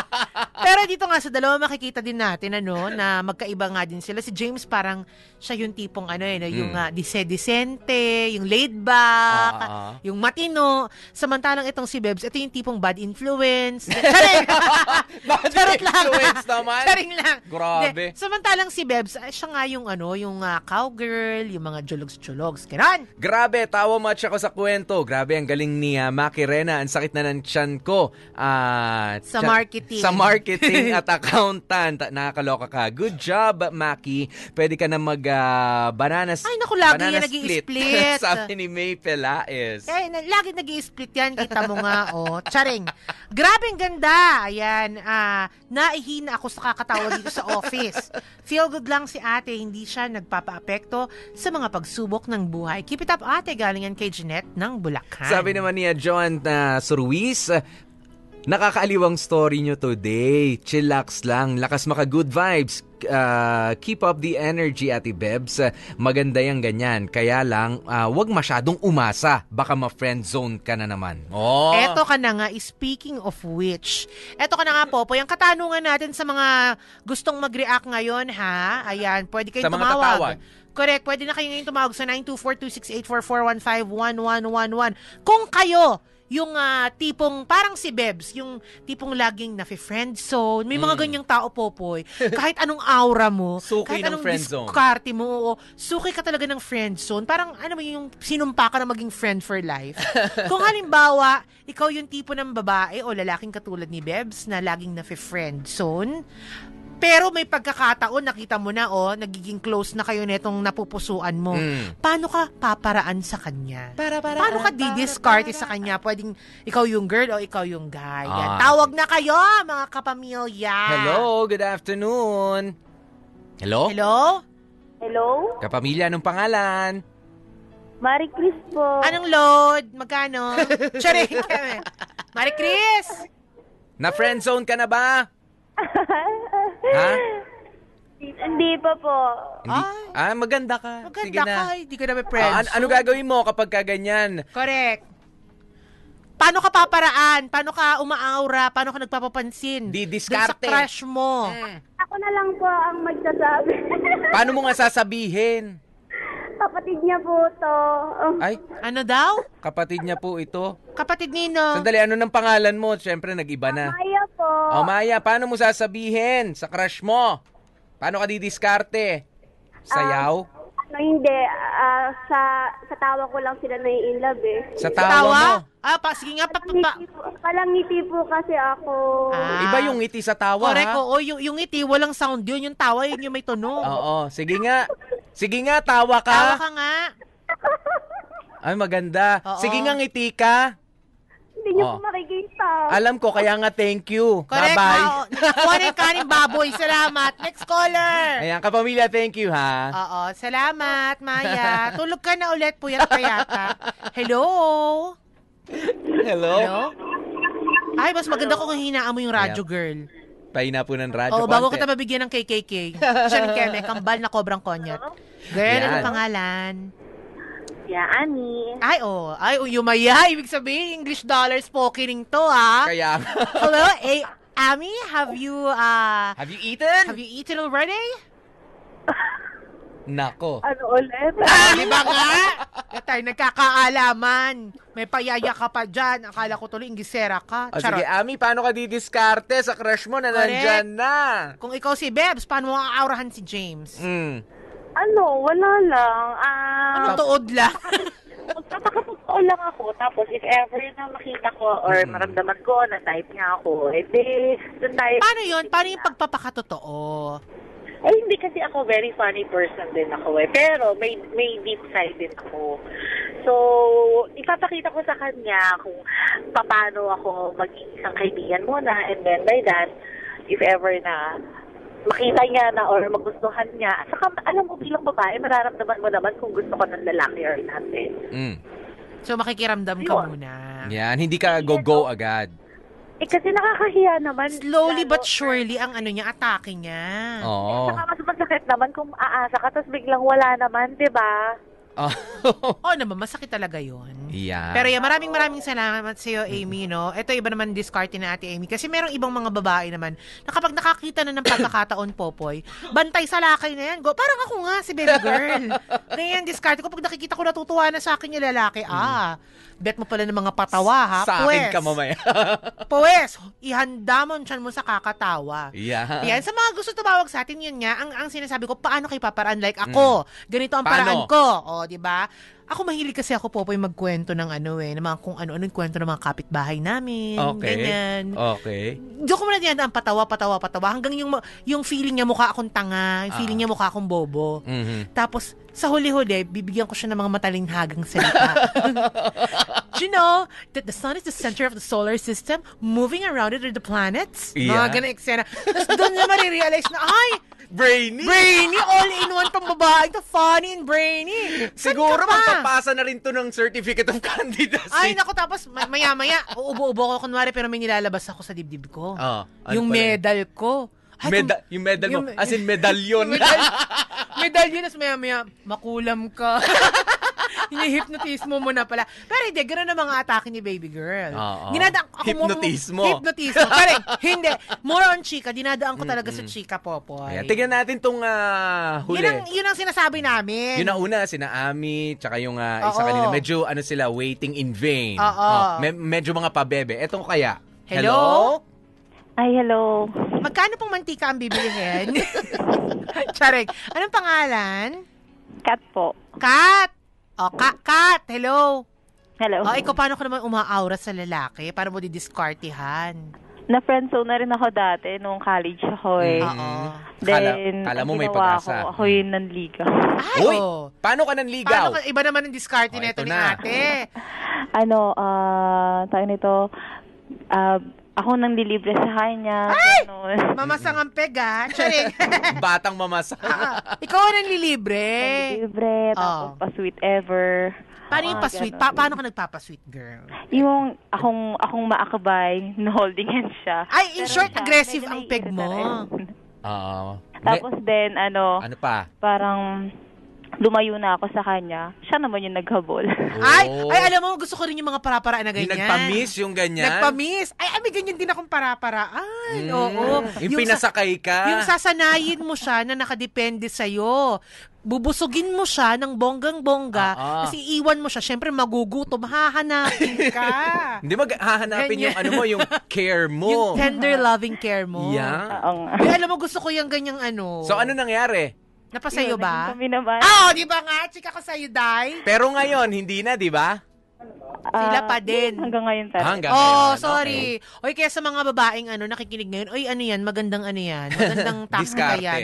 <laughs> Pero dito nga sa dalawa makikita din natin ano na magkaiba nga din sila. Si James parang siya yung tipong ano eh, no, yung Mm. uh, dise-decente, yung laid back, Ah, ah. yung matino. Samantalang itong si Bebs, ito yung tipong bad influence. Charing! <laughs> Bad Charot lang. influence naman. Charing lang. Grabe. Hindi. Samantalang si Bebs, ah, siya nga yung ano, yung ah, cowgirl, yung mga jologs-jologs. Ganon. Grabe, tawa much ako sa kwento. Grabe, ang galing ni uh, Maki Rena. Ang sakit na ng tiyan ko. ah, Sa tsa- marketing. Sa marketing at <laughs> accountant. Nakakaloka ka. Good job, Maki. Pwede ka na mag ah, bananas Ay, naku, lagi banana yan nag-i-split. <laughs> Sabi ni May Pelaez. Eh, na, lagi nag split yan. Kita mo nga, oh. Charing. Grabe ang ganda. Ayan. ah naihina ako sa kakatawa dito sa office. Feel good lang si ate. Hindi siya nagpapaapekto sa mga pagsubok ng buhay. Keep it up, ate. Galingan kay Jeanette ng Bulacan. Sabi naman niya, John na Surwis, nakakaaliwang story nyo today. Chillax lang. Lakas maka good vibes. Uh, keep up the energy, Ate Bebs. Maganda yung ganyan. Kaya lang, uh, wag masyadong umasa. Baka ma-friend zone ka na naman. Oh. Eto ka na nga, speaking of which, eto ka na nga, Popo, yung katanungan natin sa mga gustong mag-react ngayon, ha? Ayan, pwede kayong Sa mga tumawag. tatawag. Correct, pwede na kayo ngayon tumawag sa 924-268-4415-1111. Kung kayo, yung ah, tipong, parang si Bebs, yung tipong laging nafe-friend zone, may mga Mm. ganyang tao, Popoy. <laughs> Kahit anong aura mo, Suki kahit ng anong friend zone. diskarte mo, oo, suki ka talaga ng friend zone. Parang, ano mo yung sinumpa ka na maging friend for life. <laughs> Kung halimbawa, ikaw yung tipo ng babae o lalaking katulad ni Bebs na laging nafe-friend zone, pero may pagkakataon, nakita mo na, oh, nagiging close na kayo netong napupusuan mo. Mm. Paano ka paparaan sa kanya? Para, para, Paano ka didiscard sa kanya? Pwedeng ikaw yung girl o ikaw yung guy. Yan. Ah. Tawag na kayo, mga kapamilya. Hello, good afternoon. Hello? Hello? Hello? Kapamilya, anong pangalan? Marie Chris po. Anong load? Magkano? <laughs> Charing kami. Marie Chris! Na friend zone ka na ba? <laughs> ha? Hindi pa po. Hindi. Ah, maganda ka. Maganda Sige na. ka, hindi ka na may friends. Ah, an- ano gagawin mo kapag ka ganyan? Correct. Paano ka paparaan? Paano ka umaaura? Paano ka nagpapapansin? Di Dun diskarte. sa crush mo. Ako na lang po ang magsasabi. Paano mo nga sasabihin? Kapatid niya po to. <laughs> Ay, Ano daw? kapatid niya po ito. Kapatid Nino. Sandali, ano ng pangalan mo? Siyempre, nag-iba na. Maya po. Oh, Maya, paano mo sasabihin sa crush mo? Paano ka didiskarte? Sayaw? Ano, hindi. ah, sa sa tawa ko lang sila na in love eh. Sa tawa, mo? Ah, pa, sige nga, pa, pa, pa. Palangiti po kasi ako. Ah. Iba yung ngiti sa tawa, Correct, ha? oo. Yung, yung ngiti, walang sound yun. Yung tawa, yun yung may tunog. Oo, sige nga. Sige nga, tawa ka. Tawa ka nga. <laughs> Ay, maganda. Oo. Sige nga, ngiti ka. Hindi niyo Oh. po makikita. Alam ko, kaya nga thank you. Correct, Bye-bye. yung <laughs> kanin baboy. Salamat. Next caller. Ayan, kapamilya, thank you, ha? Oo, salamat, Maya. Tulog ka na ulit, puyat pa yata. Hello? Hello? Hello? Ay, mas maganda kung hinaan mo yung radyo, Yep. girl. Paina po ng radyo. Oo, bago konti. kita mabigyan ng KKK. Siya ng Keme, kambal na kobrang konyat. Girl, Yan. ano pangalan? Yeah, Ani. Ay, oh. Ay, oh, yumaya. Ibig sabihin, English dollars pokining to, ha? Kaya <laughs> Hello, eh, Amy, have you, uh, Have you eaten? have you eaten already? <laughs> Nako. Ano ulit? <laughs> Di ba nga? Na tayo nagkakaalaman. May payaya ka pa dyan. Akala ko tuloy, ingisera ka. O sige, Charot. Ami, paano ka didiskarte sa crush mo na Correct. nandyan na? Kung ikaw si Bebs, paano mo aaurahan si James? Mm. Ano, wala lang. Ah, Ano tuod lang? magpapakatotoo lang ako. Tapos, if ever na makita ko or Mm. maramdaman ko na type niya ako, eh, di, doon tayo. paano yun? Paano yung pagpapakatotoo? Eh, hindi kasi ako very funny person din ako eh. Pero may may deep side din ako. So, ipapakita ko sa kanya kung paano ako maging isang kaibigan muna. And then by that, if ever na makita niya na or magustuhan niya, at saka alam mo bilang babae, mararamdaman mo naman kung gusto ko ng lalaki or not eh. Mm. So, makikiramdam ka muna. Yan, hindi ka go-go agad. Eh kasi nakakahiya naman. Slowly lalo- but surely, ang ano niya, atake niya. Oo. Saka mas masakit naman kung aasa ka, tapos biglang wala naman, di ba? Oh. <laughs> Oo naman, masakit talaga yun. Yan. Pero yan, maraming maraming salamat sa iyo, Amy, no? Ito iba naman discarte na ate Amy. Kasi merong ibang mga babae naman na kapag nakakita na ng pagkakataon, <coughs> Popoy, bantay sa lakay na yan. Go, parang ako nga, si baby girl. <laughs> Ganyan, discarte ko. Pag nakikita ko natutuwa na sa akin yung lalaki, ah, bet mo pala ng mga patawa, ha? Mm. Sa akin ka mamaya. <laughs> Pwes, ihanda mo tiyan mo sa kakatawa. Yan. Yan, sa mga gusto tumawag sa atin, yun nga, ang, ang sinasabi ko, paano kayo paparaan? Like ako, ganito ang Paano? paraan ko. O, di ba? Ako mahilig kasi ako po magkwento ng ano eh, ng mga kung ano-ano yung kwento ng mga kapitbahay namin. Okay. Ganyan. Okay. Doon ko muna dinadaan patawa, patawa, patawa. Hanggang yung, yung feeling niya mukha akong tanga, yung feeling Ah. niya mukha akong bobo. Mhm. Tapos, sa huli-huli, bibigyan ko siya ng mga matalinghagang salita. Do <laughs> you know that the sun is the center of the solar system? Moving around it are the planets? Yeah. Mga ganang eksena. Tapos doon niya marirealize na, ay, Brainy! brainy, all in one tong babae. The funny and brainy. Siguro pa? magpapasa na rin to ng certificate of candidacy. Ay, naku, tapos ma- maya-maya, uubo-ubo ko kunwari, pero may nilalabas ako sa dibdib ko. Oh, ano yung medal ko. Ay, Meda- yung medal mo, yung- as in medalyon. <laughs> Medal- medalyon, tapos maya-maya, makulam ka. <laughs> <laughs> Hinihypnotismo mo na pala. Pero hindi, gano'n ang mga atake ni baby girl. Oo. Dinadaan ako mo- Hypnotismo. Hypnotismo. <laughs> Pero hindi, more on chika. Dinadaan ko talaga sa chika, Popoy. Ayan, tignan natin tong ah, huli. Yun ang, yun ang sinasabi namin. Yun ang una, sina Ami, tsaka yung ah, isa kanina, medyo ano sila, waiting in vain. Oo. Oh, me- medyo mga pabebe. Etong kaya. Hello? Ay, hello. Magkano pong mantika ang bibilihin? <laughs> Charing. Anong pangalan? Kat po. Kat! O, Kat, Kat, hello. Hello. O, ikaw, paano ka naman umaaura sa lalaki? Para mo didiskartihan? Na friendzone na rin ako dati nung college ako eh. Oo. Then, Kala- kala mo may pag-asa. Ko, ako yung nanligaw. Ay, Uy, oh. paano ka nanligaw? Paano ka, iba naman ang diskarte Oh, nito ito ni na. ate. ano, ah, tayo nito, ah, ako nang lilibre sa kanya. Ay! ganun. <laughs> Mamasang ang peg, ha? Charing. <laughs> Batang mamasa. ikaw ang nanlilibre. Libre, tapos pa-sweet ever. Paano yung Mga pa-sweet? ganun. Pa- paano ka nagpapa-sweet, girl? Yung akong akong maakabay, na <laughs> holding hands siya. Ay, in Pero short, siya, aggressive medyo ang peg mo. rin. Oo. Tapos then, ano, Ano pa? parang lumayo na ako sa kanya. Siya naman yung naghabol. <laughs> Ay, Oh. ay, alam mo, gusto ko rin yung mga para-paraan na Yung ganyan. nagpa-miss yung ganyan? Nagpa-miss. Ay, ay, may ganyan din akong para-paraan. Mm. Oo. Yung pinasakay ka. Yung sasanayin mo siya na nakadepende sa'yo. Bubusugin mo siya ng bonggang-bongga. Ah, ah. Kasi iwan mo siya. Siyempre, magugutom. Hahanapin ka. <laughs> Hindi mag hahanapin Ganyan. yung ano mo, yung care mo. yung tender loving care mo. Yeah. Oo nga. Ay, alam mo, gusto ko yung ganyang ano. So ano nangyari? Napasayo Yun, ba? Kami naman. Ah, oh, di ba nga? Chika ko sa'yo, Day. Pero ngayon, hindi na, di ba? Sila Ah, pa din. Hanggang ngayon pa. rin. Hanggang Oh, ngayon. sorry. Oy, kaya sa mga babaeng ano nakikinig ngayon, oy, ano yan, magandang ano yan, magandang <laughs> taktika yan.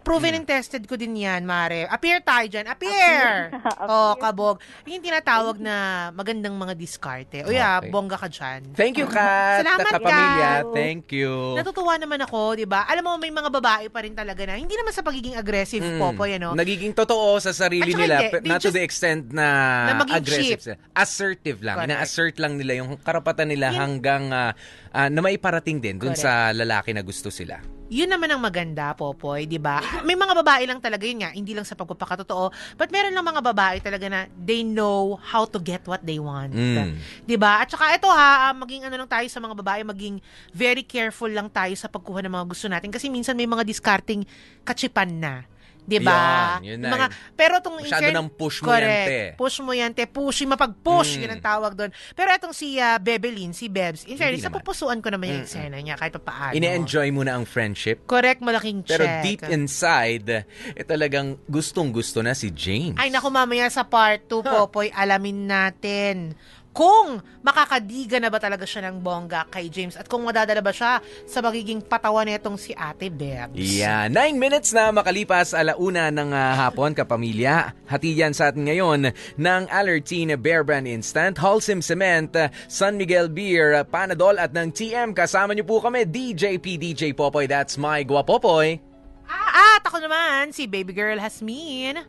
Proven and tested ko din yan, Mare. Appear tayo dyan. Appear! <laughs> oh, kabog. Yung tinatawag na magandang mga diskarte. O yeah, Okay. bongga ka dyan. Thank you, Kat. Salamat, kapamilya. Kat. Thank you. Natutuwa naman ako, di ba? Alam mo, may mga babae pa rin talaga na, hindi naman sa pagiging aggressive, Mm. Popoy, ano? Nagiging totoo sa sarili saka nila, hindi, they not to just- the extent na, na maging aggressive. cheap. sila. Assertive lang. Correct. Ina-assert lang nila yung karapatan nila Yun- hanggang ah, ah, na maiparating din dun Correct. sa lalaki na gusto sila. Yun naman ang maganda, Popoy, di ba? May mga babae lang talaga yun nga, hindi lang sa pagpapakatotoo, but meron lang mga babae talaga na they know how to get what they want. Mm. 'Di ba? At saka ito ha, ah, maging ano lang tayo sa mga babae, maging very careful lang tayo sa pagkuha ng mga gusto natin kasi minsan may mga discarding kachipan na. 'Di ba? Yan, yun na. Mga pero tong Masyado in fair- ng push mo yan, Correct. te. Push mo yan, te. Pushy, mapag-push, Mm. yun ang tawag doon. Pero itong si uh, Bebelin, si Bebs, in fairness, napupusuan ko naman yung eksena niya kahit pa paano. Ine-enjoy mo na ang friendship. Correct, malaking check. Pero deep inside, eh talagang gustong-gusto na si James. Ay, naku, mamaya sa part 2, Popoy, alamin natin kung makakadiga na ba talaga siya ng bongga kay James at kung madadala ba siya sa magiging patawan nitong si Ate Bebs. Yeah, nine minutes na makalipas alauna ng ah, hapon, kapamilya. Hati yan sa atin ngayon ng Allertine Bear Brand Instant, Holcim Cement, San Miguel Beer, Panadol at ng TM. Kasama niyo po kami, DJ P, DJ Popoy. That's my Guapopoy. Ah, at ako naman, si Baby Girl Hasmin.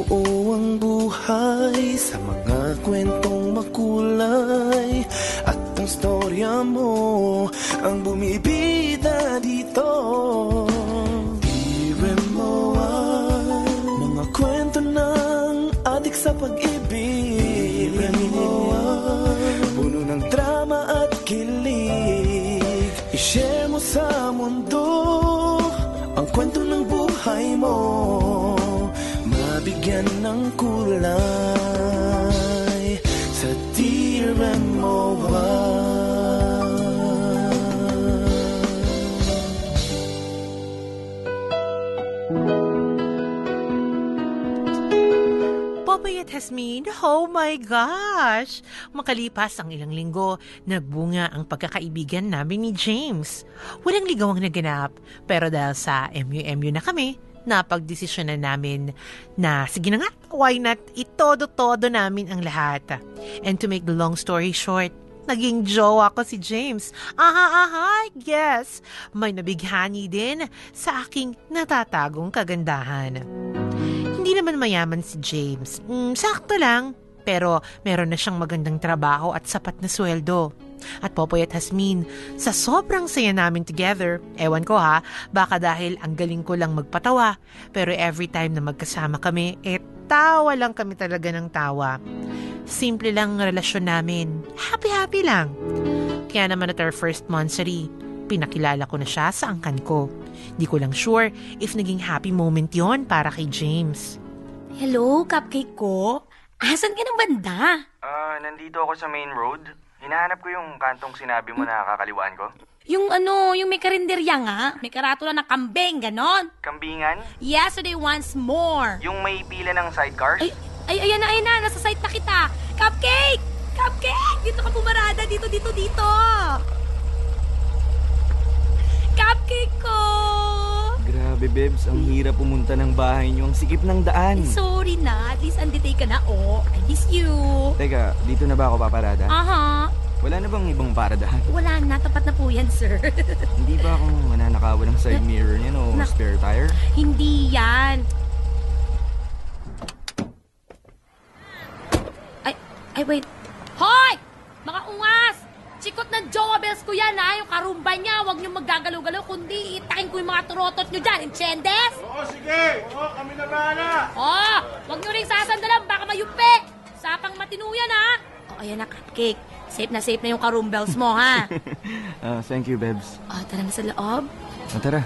Nabubuo ang buhay sa mga kwentong makulay. At ang storya mo ang bumibida dito. Iwan mo ang mga kwento ng adik sa pag-ibig. Iwan mo ang puno ng drama at kilig. I-share mo sa mundo ang kwento ng buhay mo yan ng kulay sa dear memoir. Popoy at Hasmin, oh my gosh! Makalipas ang ilang linggo, nagbunga ang pagkakaibigan namin ni James. Walang ligawang naganap, pero dahil sa MUMU na kami, napagdesisyon na namin na sige na nga, why not itodo-todo namin ang lahat. And to make the long story short, naging jowa ko si James. Aha, aha, yes! May nabighani din sa aking natatagong kagandahan. Hindi naman mayaman si James. Mm, sakto lang. Pero meron na siyang magandang trabaho at sapat na sweldo. At Popoy at Hasmin, sa sobrang saya namin together, ewan ko ha, baka dahil ang galing ko lang magpatawa, pero every time na magkasama kami, eh tawa lang kami talaga ng tawa. Simple lang ang relasyon namin. Happy-happy lang. Kaya naman at our first monthsary, pinakilala ko na siya sa angkan ko. Di ko lang sure if naging happy moment yon para kay James. Hello, cupcake ko? Asan ka ng banda? Ah, nandito ako sa main road. Hinahanap ko yung kantong sinabi mo na kakaliwaan ko. Yung ano, yung may karinderya nga. May karatula na kambing, ganon. Kambingan? Yesterday once more. Yung may pila ng sidecars? Ay, ay, ayan na, ayan na. Nasa site na kita. Cupcake! Cupcake! Dito ka pumarada. Dito, dito, dito. Cupcake ko! Grabe, Bebs. Ang hirap pumunta ng bahay niyo. Ang sikip ng daan. Sorry na. At least anditay ka na, oh. I miss you. Teka, dito na ba ako paparada? Aha. Wala na bang ibang paradahan? Wala na. Tapat na po yan, sir. <laughs> Hindi ba akong mananakawan ng side mirror niyan o Na- spare tire? Hindi yan. Ay, ay, wait. Hoy! Mga ungas! Chikot ng Jowa Bells ko yan, ha? Yung karumba niya, huwag niyong maggagalaw-galaw, kundi itakin ko yung mga turotot niyo dyan. Enchendes? Oo, sige. Oo, kami na bahala. Oh, huwag niyo rin sasandalan, baka mayupi. Sapang matinuyan, ha? O, ayan na, cupcake. Safe na safe na yung karumbels mo, ha? <laughs> Ah, thank you, Bebs. O, tara na sa loob. Ah, tara.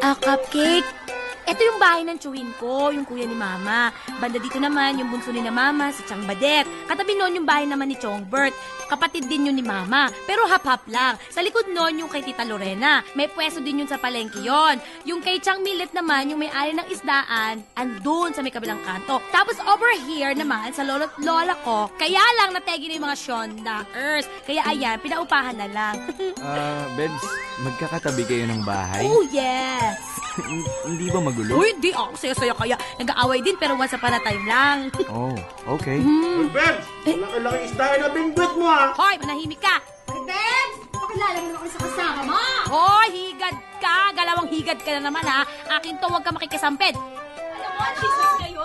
Ah, cupcake. Ito yung bahay ng tsuhin ko, yung kuya ni Mama. Banda dito naman, yung bunso ni na Mama, si Chang Badet. Katabi noon yung bahay naman ni Chong Bert. Kapatid din yun ni Mama, pero hap-hap lang. Sa likod noon yung kay Tita Lorena. May pwesto din yun sa palengke yon. Yung kay Chang Millet naman, yung may-ari ng isdaan, andun sa may kabilang kanto. Tapos over here naman, sa lolo at lola ko, kaya lang nategi na yung mga Shondaers. Kaya ayan, pinaupahan na lang. Ah, Bebs, magkakatabi kayo ng bahay? oh, yes! <laughs> Hindi ba magulo? Uy, di ako saya-saya kaya. Nag-aaway din pero once upon a time lang. Oh, okay. Hmm. Bebs, malaki-laki isda na bingbit mo ha. Hoy, manahimik ka! Bebs! Pakilala mo ako sa kasama mo! Hoy, higad ka! Galawang higad ka na naman ha! Akin to, huwag ka makikisamped! Alam mo, Jesus kayo!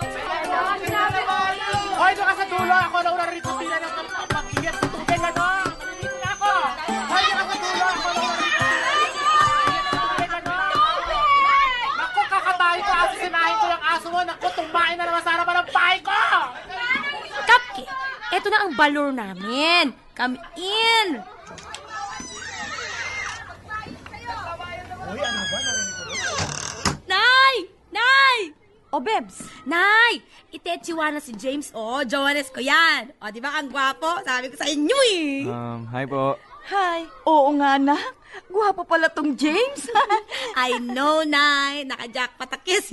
Hoy, doon ka sa dulo. Ako na una rito pila Naku, tumbahin na naman sa harapan ng bahay ko. Cupcake! Ito na ang balor namin! Come in! Uy, ano ba? Narinig ko. Nay! Nay! O, Bebs. Nay! Itechiwa na si James, oh. Joanes ko yan. O, di ba ang gwapo? Sabi ko sa inyo eh. Um, hi po. Hi. Oo nga, anak. Guwapo pala tong James. <laughs> I know, Nay. Naka-jackpot akis.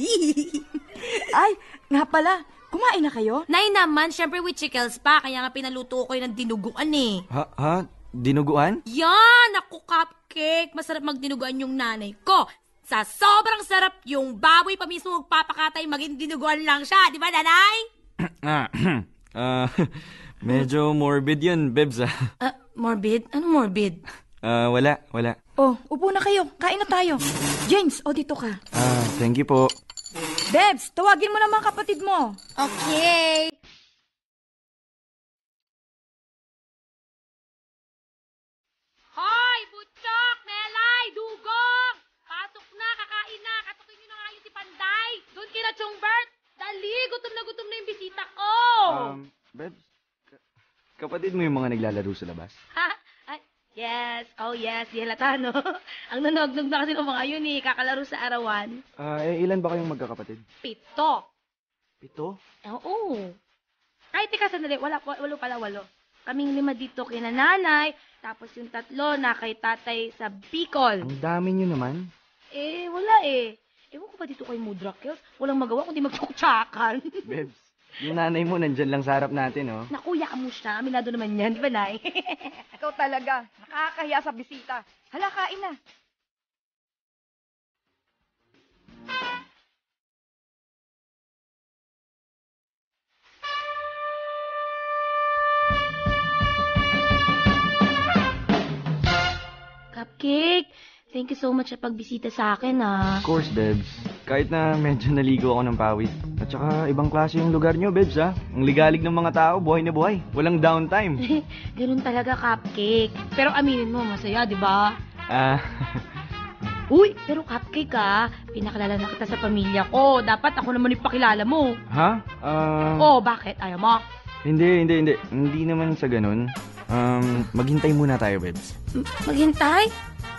<laughs> Ay, nga pala. Kumain na kayo? Nay naman, syempre with chickles pa. Kaya nga pinaluto ko yung ng dinuguan eh. Ha? Ha? Dinuguan? Yan! Ako, cupcake! Masarap magdinuguan yung nanay ko. Sa sobrang sarap, yung baboy pa mismo magpapakatay, maging dinuguan lang siya. Di ba, nanay? <clears throat> Ah, <clears throat> ah, <laughs> medyo morbid yun, Bebs ah. Ah, morbid? Ano morbid? Ah, wala, wala. Oh, upo na kayo. Kain na tayo. James, o dito ka. Ah, thank you po. Bebs, tawagin mo naman kapatid mo. Okay. Hoy! Butchok! Melay! Dugong! Pasok na! Kakain na! Katukin nyo na yung si Panday! Doon kina Chongbert! Dali! Gutom na gutom na yung bisita ko! Um, Bebs, ka- kapatid mo yung mga naglalaro sa labas? Ha? Yes. Oh, yes. Di halata, no? <laughs> Ang nanognog na kasi ng mga yun eh. Kakalaro sa arawan. Ah, eh, ilan ba kayong magkakapatid? Pito. Pito? Oo. Ay, teka, sandali. Wala, wa- walo pala, walo. Kaming lima dito kina nanay, Tapos yung tatlo na kay tatay sa Bicol. Ang dami nyo naman. Eh, wala eh. Ewan ko ba dito kay Mudrakels? Walang magawa kundi magtsuktsakan. <laughs> Bebs, yung nanay mo nandyan lang sa harap natin, oh. Nakuya mo siya. Aminado naman yan, di ba, Nay? <laughs> Ikaw talaga. Nakakahiya sa bisita. Hala, kain na. Cupcake, thank you so much sa pagbisita sa akin, ah. Of course, Bebs. Kahit na medyo naligo ako ng pawis. At saka, ibang klase yung lugar nyo, Bebs, ha? Ang ligalig ng mga tao, buhay na buhay. Walang downtime. <laughs> Ganun talaga, Cupcake. Pero aminin mo, masaya, di ba? Ah, <laughs> Uy, pero Cupcake, ah. Pinakilala na kita sa pamilya ko. Dapat ako naman ipakilala mo. ha? Ah, Oh, bakit? Ayaw mo? Hindi, hindi, hindi. Hindi naman sa ganun. Um, maghintay muna tayo, Bebs. Maghintay?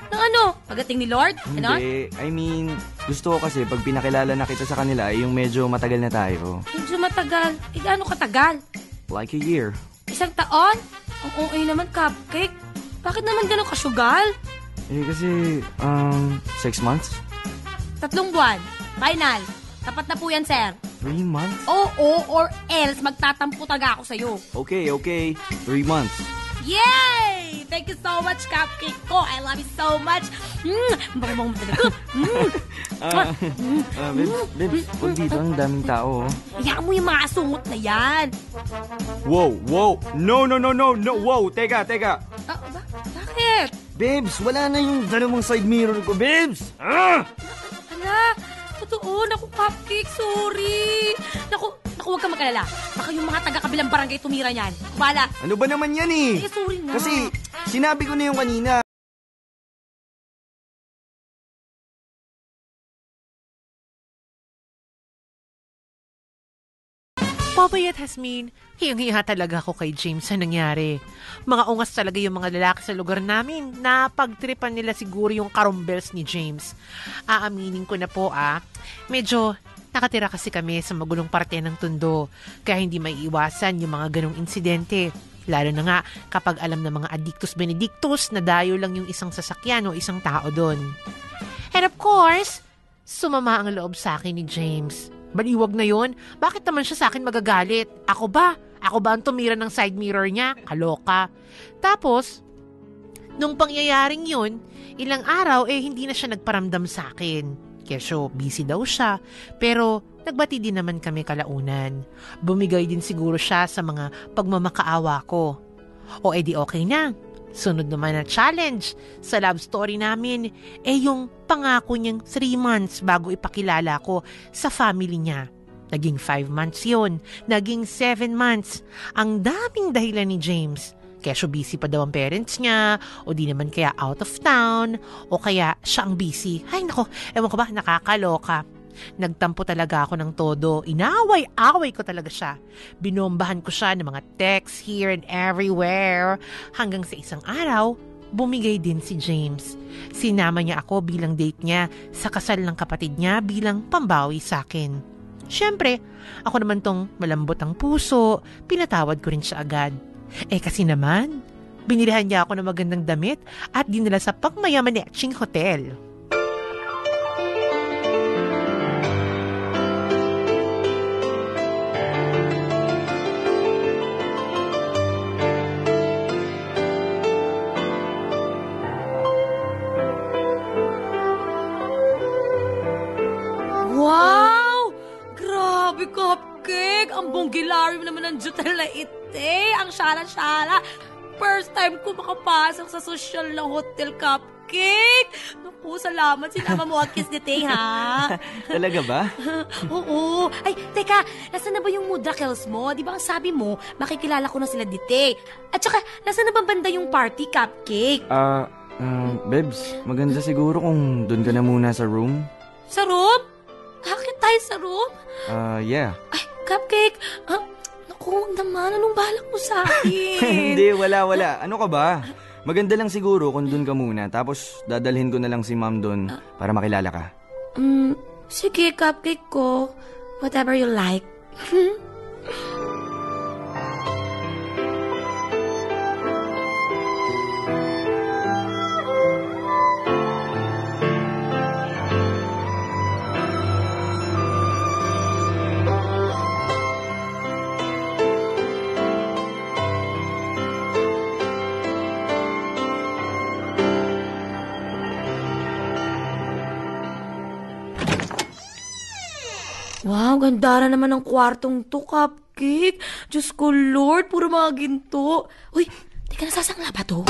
Ng ano? Pagating ni Lord? Ganon? Hindi, I mean, gusto ko kasi pag pinakilala na kita sa kanila ay yung medyo matagal na tayo. Medyo matagal. Eh, gaano katagal? Like a year. Isang taon? Ang okay naman, Cupcake. Bakit naman ganun kasugal? Eh, kasi, um, six months? Tatlong buwan. Final. Tapat na po yan, sir. Three months? Oo, or else magtatampo taga ako sa'yo. Okay, okay. Three months. Yay! Thank you so much, Cupcake ko. I love you so much. Mm, bango-bango mo talaga. Mm. Ah, ah, Bebs, Bebs, huwag dito. Ang daming tao, oh. Hayaan mo yung mga asungot na yan. Wow, wow. No, no, no, no, no. Wow, teka, teka. Ah, ba? Bakit? Babes, wala na yung dalawang side mirror ko, Babes. Ah! Hala, totoo. Naku, Cupcake, sorry. Naku, naku, huwag ka mag-alala. Baka yung mga taga-kabilang barangay tumira niyan. Bala. Ano ba naman yan eh? Eh, sorry na. Kasi, sinabi ko na yung kanina. Popoy at Hasmin, hiyang-hiya talaga ako kay James sa nangyari. Mga ungas talaga yung mga lalaki sa lugar namin na pagtripan nila siguro yung karumbels ni James. Aaminin ko na po ah, medyo nakatira kasi kami sa magulong parte ng tundo, kaya hindi may iwasan yung mga ganong insidente. Lalo na nga kapag alam ng mga addictus benedictus na dayo lang yung isang sasakyan o isang tao doon. And of course, sumama ang loob sa akin ni James. Baliwag na yon. Bakit naman siya sa akin magagalit? Ako ba? Ako ba ang tumira ng side mirror niya? Kaloka. Tapos, nung pangyayaring yun, ilang araw eh hindi na siya nagparamdam sa akin. Kesyo, busy daw siya. Pero, nagbati din naman kami kalaunan. Bumigay din siguro siya sa mga pagmamakaawa ko. O edi okay na. Sunod naman na challenge sa love story namin eh yung pangako niyang 3 months bago ipakilala ko sa family niya. Naging 5 months yon, naging 7 months. Ang daming dahilan ni James. Kesyo busy pa daw ang parents niya, o di naman kaya out of town, o kaya siya ang busy. Ay nako, ewan ko ba, nakakaloka. Nagtampo talaga ako ng todo. Inaway-away ko talaga siya. Binombahan ko siya ng mga texts here and everywhere. Hanggang sa isang araw, bumigay din si James. Sinama niya ako bilang date niya sa kasal ng kapatid niya bilang pambawi sa akin. Siyempre, ako naman tong malambot ang puso, pinatawad ko rin siya agad. Eh kasi naman, binilihan niya ako ng magandang damit at dinala sa pangmayamanetching hotel. Cupcake! Ang bonggilaryo naman ng Jutel na ite. Ang syala-syala. First time ko makapasok sa social na hotel, Cupcake. Naku, salamat. Sinama mo at kiss dite, ha? <laughs> Talaga ba? <laughs> Oo. Ay, teka, nasa na ba yung mudrakels mo? Di ba ang sabi mo, makikilala ko na sila dite. At saka, nasa na ba banda yung party, Cupcake? Ah, ah, Bebs, maganda siguro kung doon ka na muna sa room. Sa room? Bakit tayo sa room? Ah, yeah. Cupcake, ah, naku, huwag naman. Anong balak mo sa <laughs> akin? Hindi, wala, wala. Ano ka ba? Maganda lang siguro kung doon ka muna. Tapos, dadalhin ko na lang si ma'am doon para makilala ka. Mm, sige, cupcake ko. Whatever you like. <laughs> Wow, ganda na naman ng kwartong to, Cupcake. Diyos ko, Lord, puro mga ginto. Uy, di ka nasasangla ba to?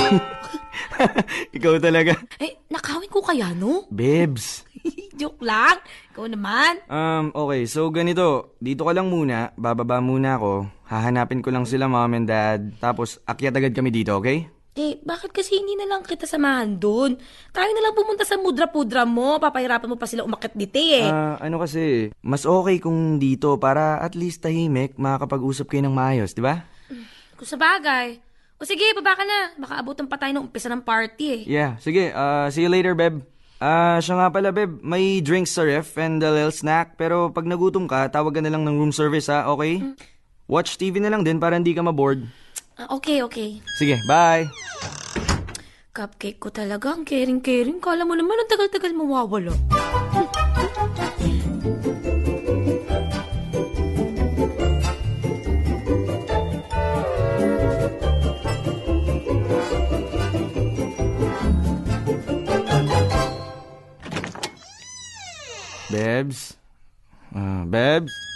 <laughs> Ikaw talaga. eh, nakawin ko kaya, no? Bebs. <laughs> Joke lang. Ikaw naman. Um, okay, so ganito. Dito ka lang muna, bababa muna ako. Hahanapin ko lang sila, mom and dad. Tapos, akyat agad kami dito, okay? Eh, bakit kasi hindi na lang kita samahan doon? Tayo na lang pumunta sa mudra-pudra mo. Papahirapan mo pa sila umakit dito eh. Ah, ano kasi, mas okay kung dito para at least tahimik, makakapag-usap kayo ng maayos, di ba? Kung sa bagay. O sige, baba ka na. Baka abutan pa tayo ng umpisa ng party eh. Yeah, sige. ah, see you later, Beb. Ah, siya nga pala, Beb. May drinks sa ref and a little snack. Pero pag nagutom ka, tawag ka na lang ng room service, ha? Okay? Watch TV na lang din para hindi ka maboard. Ah, okay, okay. Sige, bye! Cupcake ko talaga. Ang caring-caring. Kala mo naman ang tagal-tagal mawawala. Bebs? Ah, Bebs?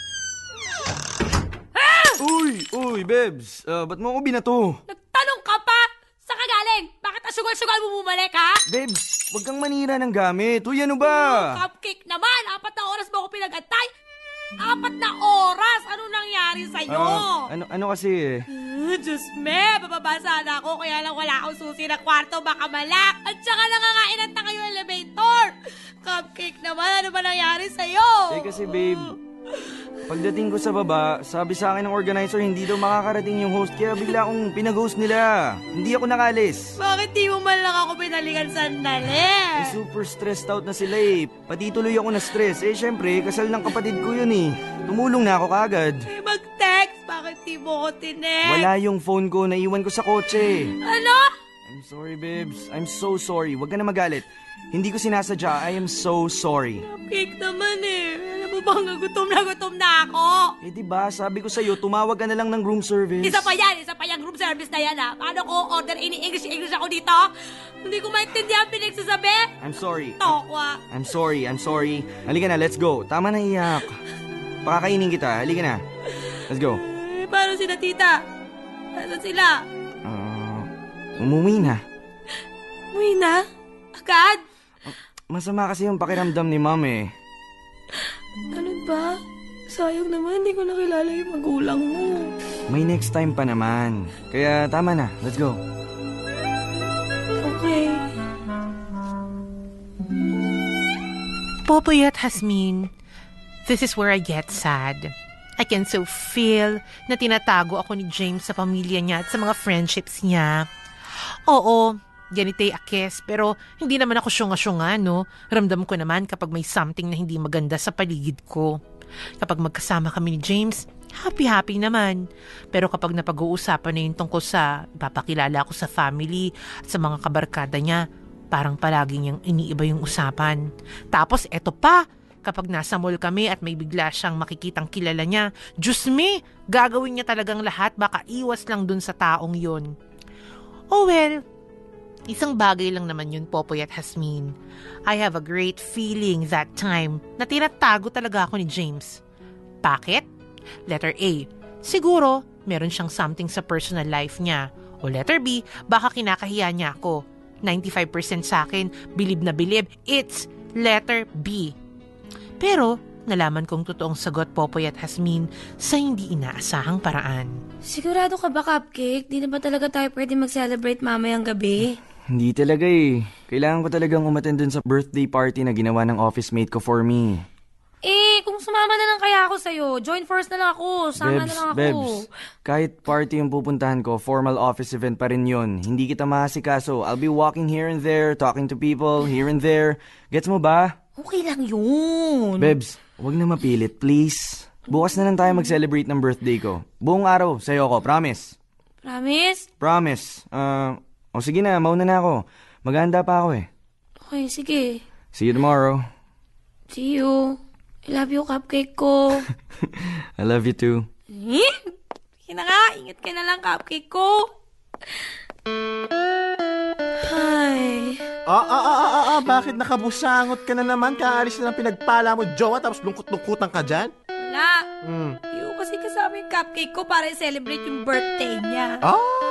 Uy! Uy, Bebs! Ah, ba't mo ako binato? Tanong ka pa! Saan ka galing? Bakit asugal-sugal mo bumalik, ha? Bebs, wag kang manira ng gamit. Uy, ano ba? Cupcake naman! Apat na oras mo ako pinag-antay! Apat na oras! Ano nangyari sa'yo? Ah, ano, ano kasi eh? Ah, Diyos me, bababasa na ako kaya lang wala akong susi na kwarto, baka malak. At saka nangangainan na kayo elevator. Cupcake naman, ano ba nangyari sa'yo? Eh kasi babe, pagdating ko sa baba, sabi sa akin ng organizer hindi daw makakarating yung host kaya bigla akong pinag-host nila. Hindi ako nakalis. Bakit di mo man lang ako pinalikan sandali? Eh, super stressed out na sila eh. Pati tuloy ako na stress. Eh syempre, kasal ng kapatid ko yun eh. Tumulong na ako kagad. Eh, mag-text, bakit di mo ko tinext? Wala yung phone ko, naiwan ko sa kotse. Ano? I'm sorry, babes. I'm so sorry. Huwag ka na magalit. Hindi ko sinasadya. I am so sorry. Cupcake naman eh. Alam mo bang gutom na gutom na ako? Eh di ba, sabi ko sa'yo, tumawag ka na lang ng room service. Isa pa yan, isa pa yung room service na yan ha. Paano ko order ini English English ako dito? Hindi ko maintindihan pinagsasabi. I'm sorry. Tokwa. I'm sorry, I'm sorry. Halika na, let's go. Tama na iyak. Pakakainin kita. Halika na. Let's go. Eh, paano sila tita? Nasaan sila? Uh, umuwi na. Uwi na? Agad? Masama kasi yung pakiramdam ni mom eh. Ano ba? Sayang naman, hindi ko nakilala yung magulang mo. May next time pa naman. Kaya tama na, let's go. Okay. Popoy at Hasmin, this is where I get sad. I can so feel na tinatago ako ni James sa pamilya niya at sa mga friendships niya. Oo, ganitay akes, pero hindi naman ako syunga-syunga, no? Ramdam ko naman kapag may something na hindi maganda sa paligid ko. Kapag magkasama kami ni James, happy-happy naman. Pero kapag napag-uusapan na yung tungkol sa ipapakilala ko sa family at sa mga kabarkada niya, parang palagi niyang iniiba yung usapan. Tapos eto pa, kapag nasa mall kami at may bigla siyang makikitang kilala niya, Diyos me, gagawin niya talagang lahat, baka iwas lang dun sa taong yun. Oh well, Isang bagay lang naman yun, Popoy at Hasmin. I have a great feeling that time na tinatago talaga ako ni James. Bakit? Letter A. Siguro, meron siyang something sa personal life niya. O letter B, baka kinakahiya niya ako. 95% sa akin, bilib na bilib, it's letter B. Pero, nalaman kong totoong sagot, Popoy at Hasmin, sa hindi inaasahang paraan. Sigurado ka ba, Cupcake? Di na ba talaga tayo pwede mag-celebrate mamayang gabi? Hindi talaga eh. Kailangan ko talagang umattend dun sa birthday party na ginawa ng office mate ko for me. Eh, kung sumama na lang kaya ako sa'yo, join first na lang ako, sama na lang ako. Bebs, kahit party yung pupuntahan ko, formal office event pa rin yun. Hindi kita maasikaso. I'll be walking here and there, talking to people here and there. Gets mo ba? Okay lang yun. Bebs, wag na mapilit, please. Bukas na lang tayo mag-celebrate ng birthday ko. Buong araw, sa'yo ko, promise. Promise? Promise. Uh, o sige na, mauna na ako. Maganda pa ako eh. Okay, sige. See you tomorrow. See you. I love you, cupcake ko. <laughs> I love you too. Eh? Sige na nga, ingat ka na lang, cupcake ko. Ay. Ah, ah, ah, ah, ah, bakit nakabusangot ka na naman? Kaalis na ng pinagpala mo, jowa, tapos lungkot-lungkutan ka dyan? Mm. Yung kasi kasama yung cupcake ko para i-celebrate yung birthday niya. Ay!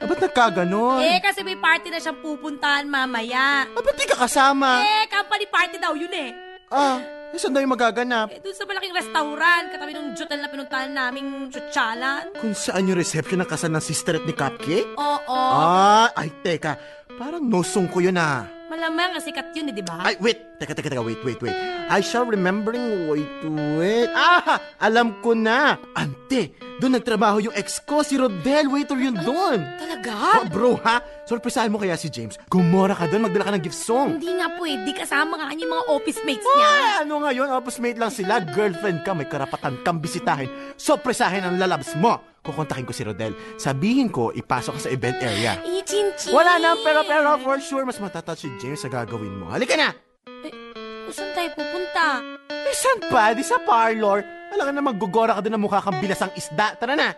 Ah, ba't nagkaganon? Eh, kasi may party na siyang pupuntahan mamaya. Ah, ba't di ka kasama? Eh, company party daw yun eh. Ah, eh, saan daw yung magaganap? Eh, doon sa malaking restaurant, katabi ng jutal na pinuntahan naming tsutsalan. Kung saan yung reception ng kasal ng sister at ni Cupcake? Oo. Ah, ay, teka. Parang nosong ko yun ah. Malamang ang sikat yun eh, di ba? Ay, wait. Teka, teka, teka. Wait, wait, wait. I shall remembering. Wait, wait. Ah! Alam ko na. Ante, doon nagtrabaho yung ex ko, si Rodel. Waiter yun doon. Talaga? Oh, bro, ha? Sorpresahin mo kaya si James. Gumora ka doon, magdala ka ng gift song. Hindi nga pwede, kasama nga niya yung mga office mates niya. Ay, ano nga yun? Opus mate lang sila. Girlfriend ka, may karapatan kang bisitahin. Sorpresahin ang lalabs mo. Kukontakin ko si Rodel. Sabihin ko, ipasok ka sa event area. Eh, Chin-Chin. Wala na, pero pero for sure, mas matatouch si James sa gagawin mo. Halika na! Saan tayo pupunta? Eh, saan pa? Di sa parlor. Wala ka na maggugora ka doon na mukha kang bilasang isda. Tara na!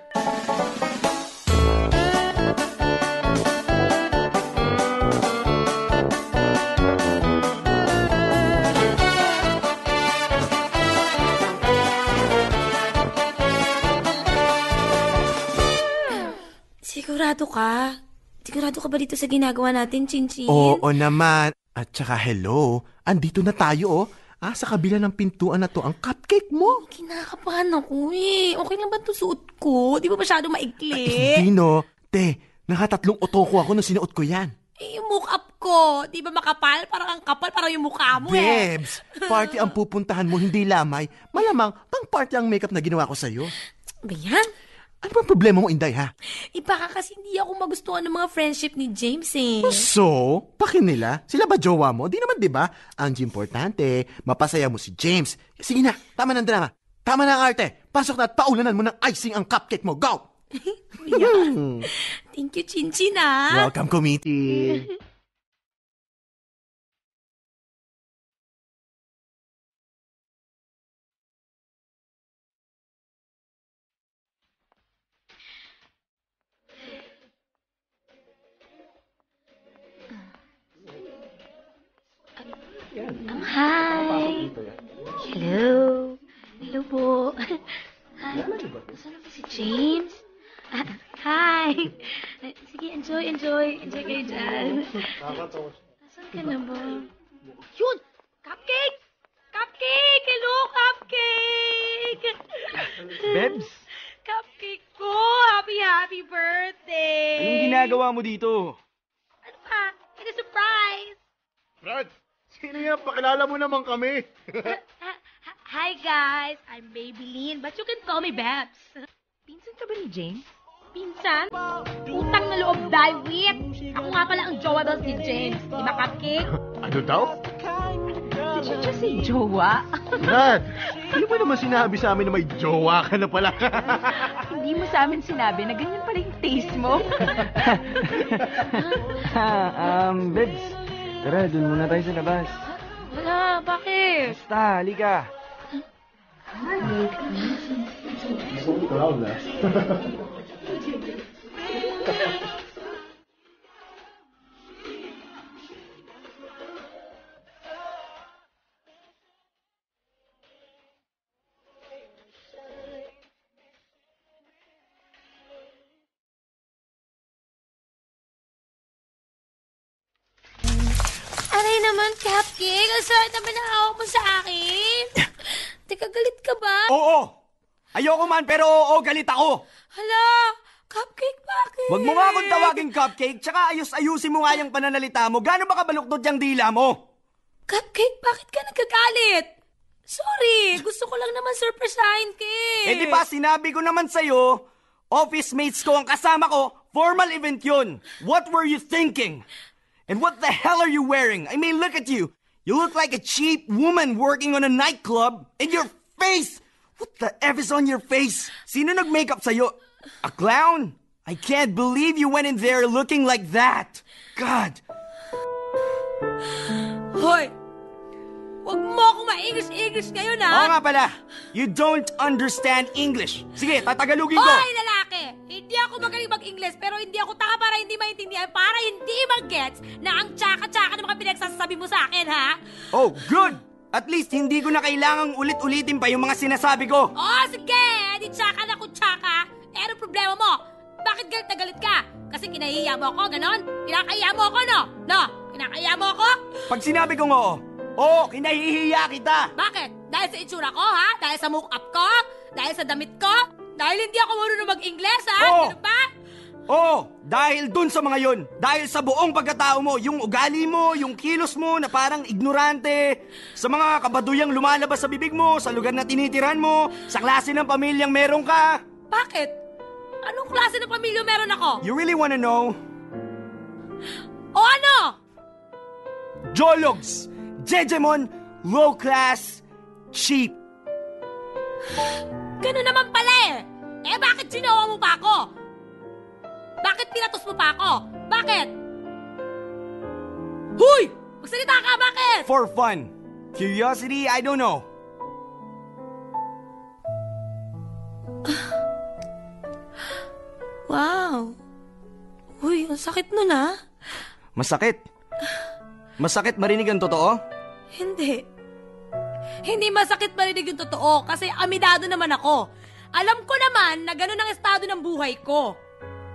Sigurado ka? Sigurado ka ba dito sa ginagawa natin, Chin-Chin? Oo naman. At saka hello, andito na tayo oh. Ah, sa kabila ng pintuan na to, ang cupcake mo. Kinakabahan ako eh. Okay lang ba ito suot ko? Di ba masyado maikli? Hindi no. Te, nakatatlong otoko ako nung sinuot ko yan. Eh, yung mukha ko. Di ba makapal? Parang ang kapal, parang yung mukha mo eh. Party ang pupuntahan mo, hindi lamay. Malamang, pang party ang makeup na ginawa ko sa'yo. Ba yan? Ano bang problema mo, Inday, ha? Eh, baka kasi hindi ako magustuhan ng mga friendship ni James eh. So, pakin nila? Sila ba jowa mo? Di naman, di ba? Ang importante, mapasaya mo si James. Sige na, tama ng drama. Tama na ang arte. Pasok na at paulanan mo ng icing ang cupcake mo. Go! <laughs> Yan. Thank you, Chinchin ah. Welcome, committee. <laughs> Hi! Hello! Hello po! Hi! Saan na si James? Ah, hi! Sige, enjoy, enjoy. Enjoy kayo dyan. Saan ka na ba? Yun! Cupcake! Cupcake! Hello, cupcake! Bebs, Cupcake ko! Happy, happy birthday! anong ginagawa mo dito? Ano pa? It's a surprise! Brad, sino yan? Pakilala mo naman kami. Hi guys, I'm Maybelline, but you can call me Babs. Pinsan ka ba ni James? Pinsan? Utang na loob, Daiwit! Ako nga pala ang jowa daw si James. Di ba, Cupcake? ano daw? Did you just say jowa? Brad, hindi mo naman sinabi sa amin na may jowa ka na pala. <laughs> Hindi mo sa amin sinabi na ganyan pala yung taste mo. <laughs> <laughs> um, Bebs, tara, dun muna tayo sa labas. Wala, bakit? Basta, halika. Aray <laughs> Cupcake. Ang sakit naman ang hawak mo sa akin. <laughs> Teka, galit ka ba? Oo! Ayoko man, pero oo, galit ako! Hala, Cupcake, bakit? Huwag mo nga akong tawaging cupcake, tsaka ayos-ayusin mo nga yung pananalita mo. Gano'n ba kabaluktot yung dila mo? Cupcake, bakit ka nagkagalit? Sorry, gusto ko lang naman surprisehin ka eh. Eh di ba sinabi ko naman sa'yo, office mates ko ang kasama ko, formal event yun. What were you thinking? And what the hell are you wearing? I mean, look at you. You look like a cheap woman working on a nightclub. And your face! What the F is on your face? Sino nag-makeup sa'yo? A clown? I can't believe you went in there looking like that. God. Hoy! Huwag mo akong ma-English-English ngayon, ha? Oo nga pala. You don't understand English. Sige, tatagalugin ko. Hoy, lalaki! Hindi ako magaling mag-English, pero hindi ako tanga para hindi maintindihan, para hindi mag-gets na ang tsaka-tsaka ng mga pinagsasabi mo sa akin, ha? Oh, good! At least hindi ko na kailangang ulit-ulitin pa yung mga sinasabi ko. Oh, sige! Di tsaka na kung tsaka. Eh, ano problema mo? Bakit galit na galit ka? Kasi kinahiya mo ako, ganon? Kinakahiya mo ako, no? No? Kinakahiya mo ako? Pag sinabi kong oo, oo, kinahihiya kita. Bakit? Dahil sa itsura ko, ha? Dahil sa make-up ko? Dahil sa damit ko? Dahil hindi ako marunong mag-Ingles, ha? Oo. Ganun ba? Oo, dahil dun sa mga yun. Dahil sa buong pagkatao mo, yung ugali mo, yung kilos mo na parang ignorante, sa mga kabaduyang lumalabas sa bibig mo, sa lugar na tinitiran mo, sa klase ng pamilyang meron ka. Bakit? Anong klase ng pamilya meron ako? You really wanna know? O ano? Jologs! Jejemon, low class, cheap. Ganun naman pala eh. Eh bakit ginawa mo pa ako? Bakit pinatos mo pa ako? Bakit? Huy! Magsalita ka, bakit? For fun. Curiosity, I don't know. <sighs> Wow. Uy, ang sakit nun ah. Masakit. Masakit marinig ang totoo? Hindi. Hindi masakit marinig yung totoo kasi amidado naman ako. Alam ko naman na ganun ang estado ng buhay ko.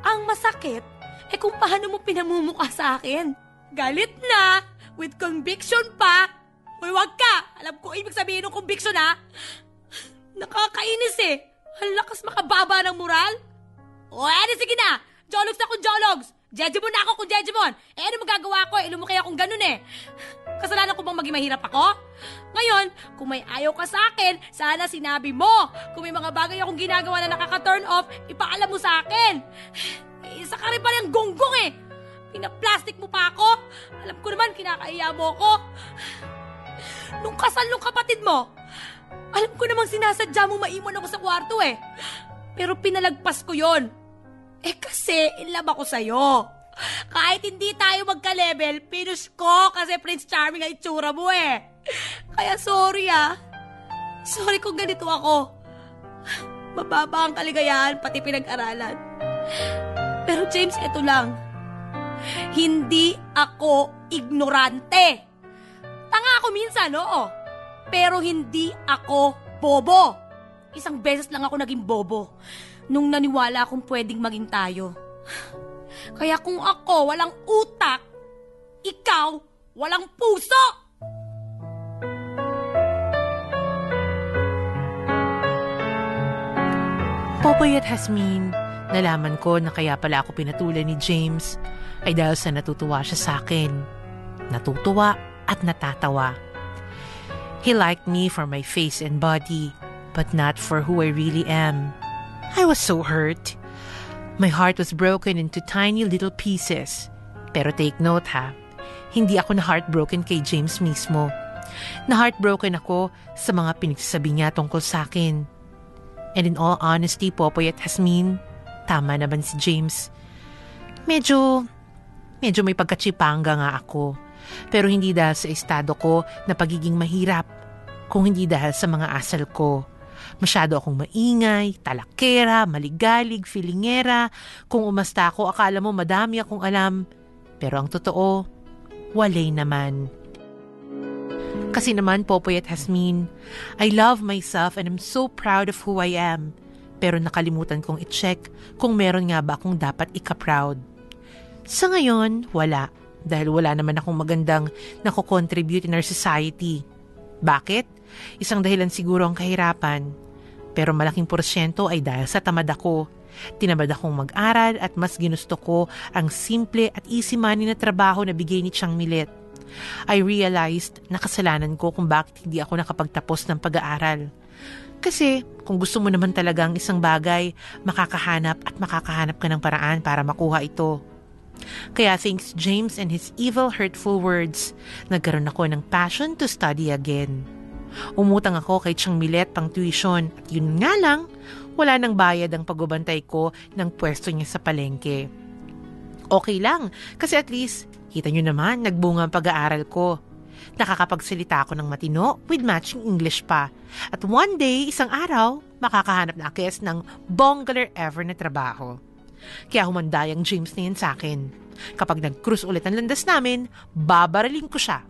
Ang masakit, eh kung paano mo pinamumukha sa akin. Galit na, with conviction pa. Uy, wag ka! Alam ko ibig sabihin ng conviction ha. Nakakainis eh. Ang lakas makababa ng moral. O, di sige na. Jologs na jologs. Jejimon na ako kung Jejimon. Eh, ano magagawa ko? Eh, lumaki akong ganun eh. Kasalanan ko bang maging mahirap ako? Ngayon, kung may ayaw ka sa akin, sana sinabi mo. Kung may mga bagay akong ginagawa na nakaka-turn off, ipaalam mo sa akin. Eh, isa ka rin pala yung gonggong eh. Pinaplastic mo pa ako. Alam ko naman, kinakaiya mo ako. Nung kasal nung kapatid mo, alam ko namang sinasadya mo maiwan ako sa kwarto eh. Pero pinalagpas ko yon. Eh kasi, in love ako sa'yo. Kahit hindi tayo magka-level, pinush ko kasi Prince Charming ang itsura mo eh. Kaya sorry ah. Sorry kung ganito ako. Mababa ang kaligayahan, pati pinag-aralan. Pero James, eto lang. Hindi ako ignorante. Tanga ako minsan, oo. Pero hindi ako bobo. Isang beses lang ako naging bobo. Nung naniwala akong pwedeng maging tayo. Kaya kung ako walang utak, ikaw walang puso! Popoy at Hasmin, nalaman ko na kaya pala ako pinatulan ni James ay dahil sa natutuwa siya sa akin. Natutuwa at natatawa. He liked me for my face and body, but not for who I really am. I was so hurt. My heart was broken into tiny little pieces. Pero take note ha, hindi ako na heartbroken kay James mismo. Na heartbroken ako sa mga pinagsasabi niya tungkol sa akin. And in all honesty, Popoy at Hasmin, tama naman si James. Medyo, medyo may pagkatsipanga nga ako. Pero hindi dahil sa estado ko na pagiging mahirap, kung hindi dahil sa mga asal ko. Masyado akong maingay, talakera, maligalig, filingera. Kung umasta ako, akala mo madami akong alam. Pero ang totoo, walay naman. Kasi naman, Popoy at Hasmin, I love myself and I'm so proud of who I am. Pero nakalimutan kong i-check kung meron nga ba akong dapat ika-proud. Sa ngayon, wala. Dahil wala naman akong magandang nako-contribute in our society. Bakit? Isang dahilan siguro ang kahirapan. Pero malaking porsyento ay dahil sa tamad ako. Tinamad akong mag-aral at mas ginusto ko ang simple at easy money na trabaho na bigay ni Chang Milet. I realized na kasalanan ko kung bakit hindi ako nakapagtapos ng pag-aaral. Kasi kung gusto mo naman talaga ang isang bagay, makakahanap at makakahanap ka ng paraan para makuha ito. Kaya thanks James and his evil hurtful words, nagkaroon ako ng passion to study again. Umutang ako kay Chang Milet pang tuition at yun nga lang, wala nang bayad ang pagbabantay ko ng pwesto niya sa palengke. Okay lang, kasi at least, kita nyo naman, nagbunga ang pag-aaral ko. Nakakapagsalita ako ng matino with matching English pa. At one day, isang araw, makakahanap na akes ng bonggaler ever na trabaho. Kaya humanda yung James na yan sa akin. Kapag nag-cruise ulit ang landas namin, babaraling ko siya.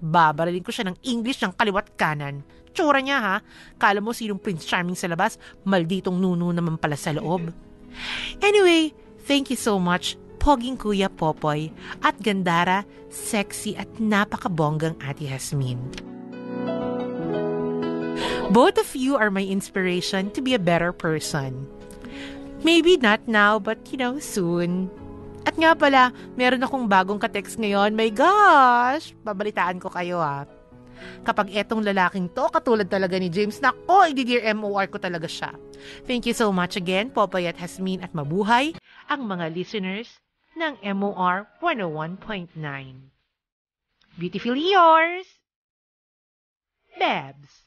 Babarilin ko siya ng English ng kaliwat kanan. Tsura niya ha. Kala mo sinong Prince Charming sa labas, malditong nuno naman pala sa loob. Anyway, thank you so much, Poging Kuya Popoy at Gandara, sexy at napakabonggang Ate Hasmin. Both of you are my inspiration to be a better person. Maybe not now, but you know, soon. At nga pala, meron akong bagong katext ngayon. My gosh! Babalitaan ko kayo ah. Kapag etong lalaking to, katulad talaga ni James, nako, i-dear MOR ko talaga siya. Thank you so much again, Popeye at Hasmin at mabuhay ang mga listeners ng MOR 101.9. Beautifully yours, Babs.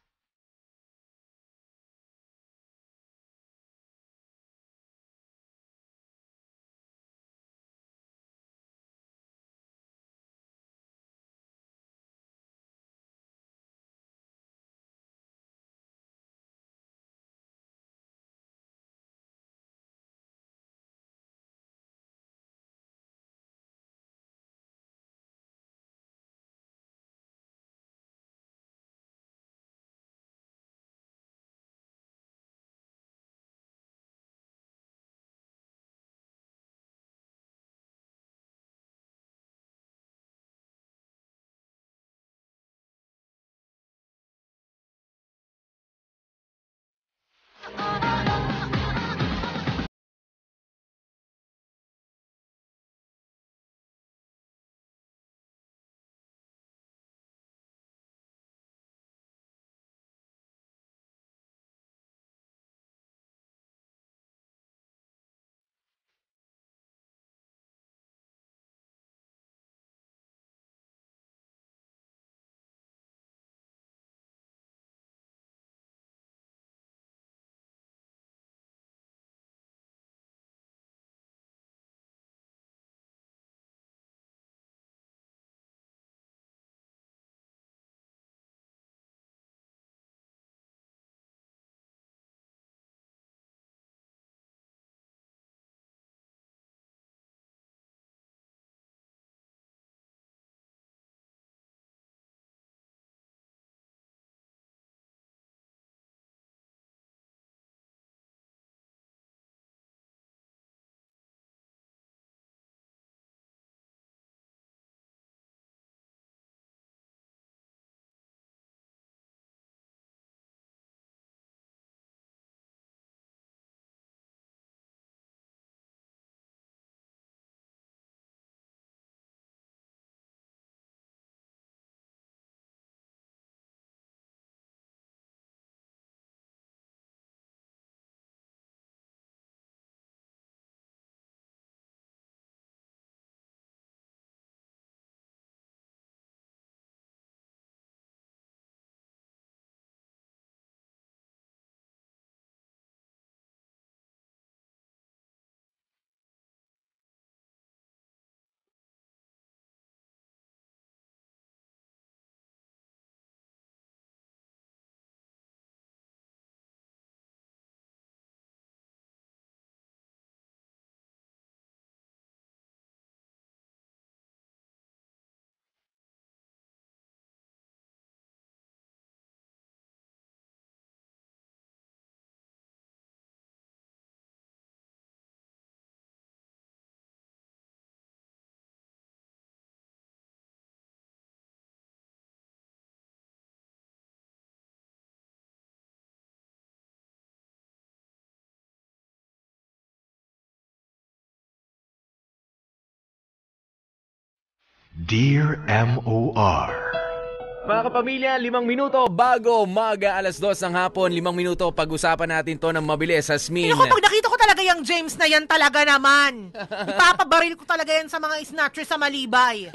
Dear M.O.R. Mga kapamilya, limang minuto bago maga alas dos ng hapon, limang minuto pag-usapan natin to ng mabilis. Asmin. Naku, pag nakita ko talaga yung James na yan talaga naman. <laughs> Ipapabaril ko talaga yan sa mga snatchers sa Malibay.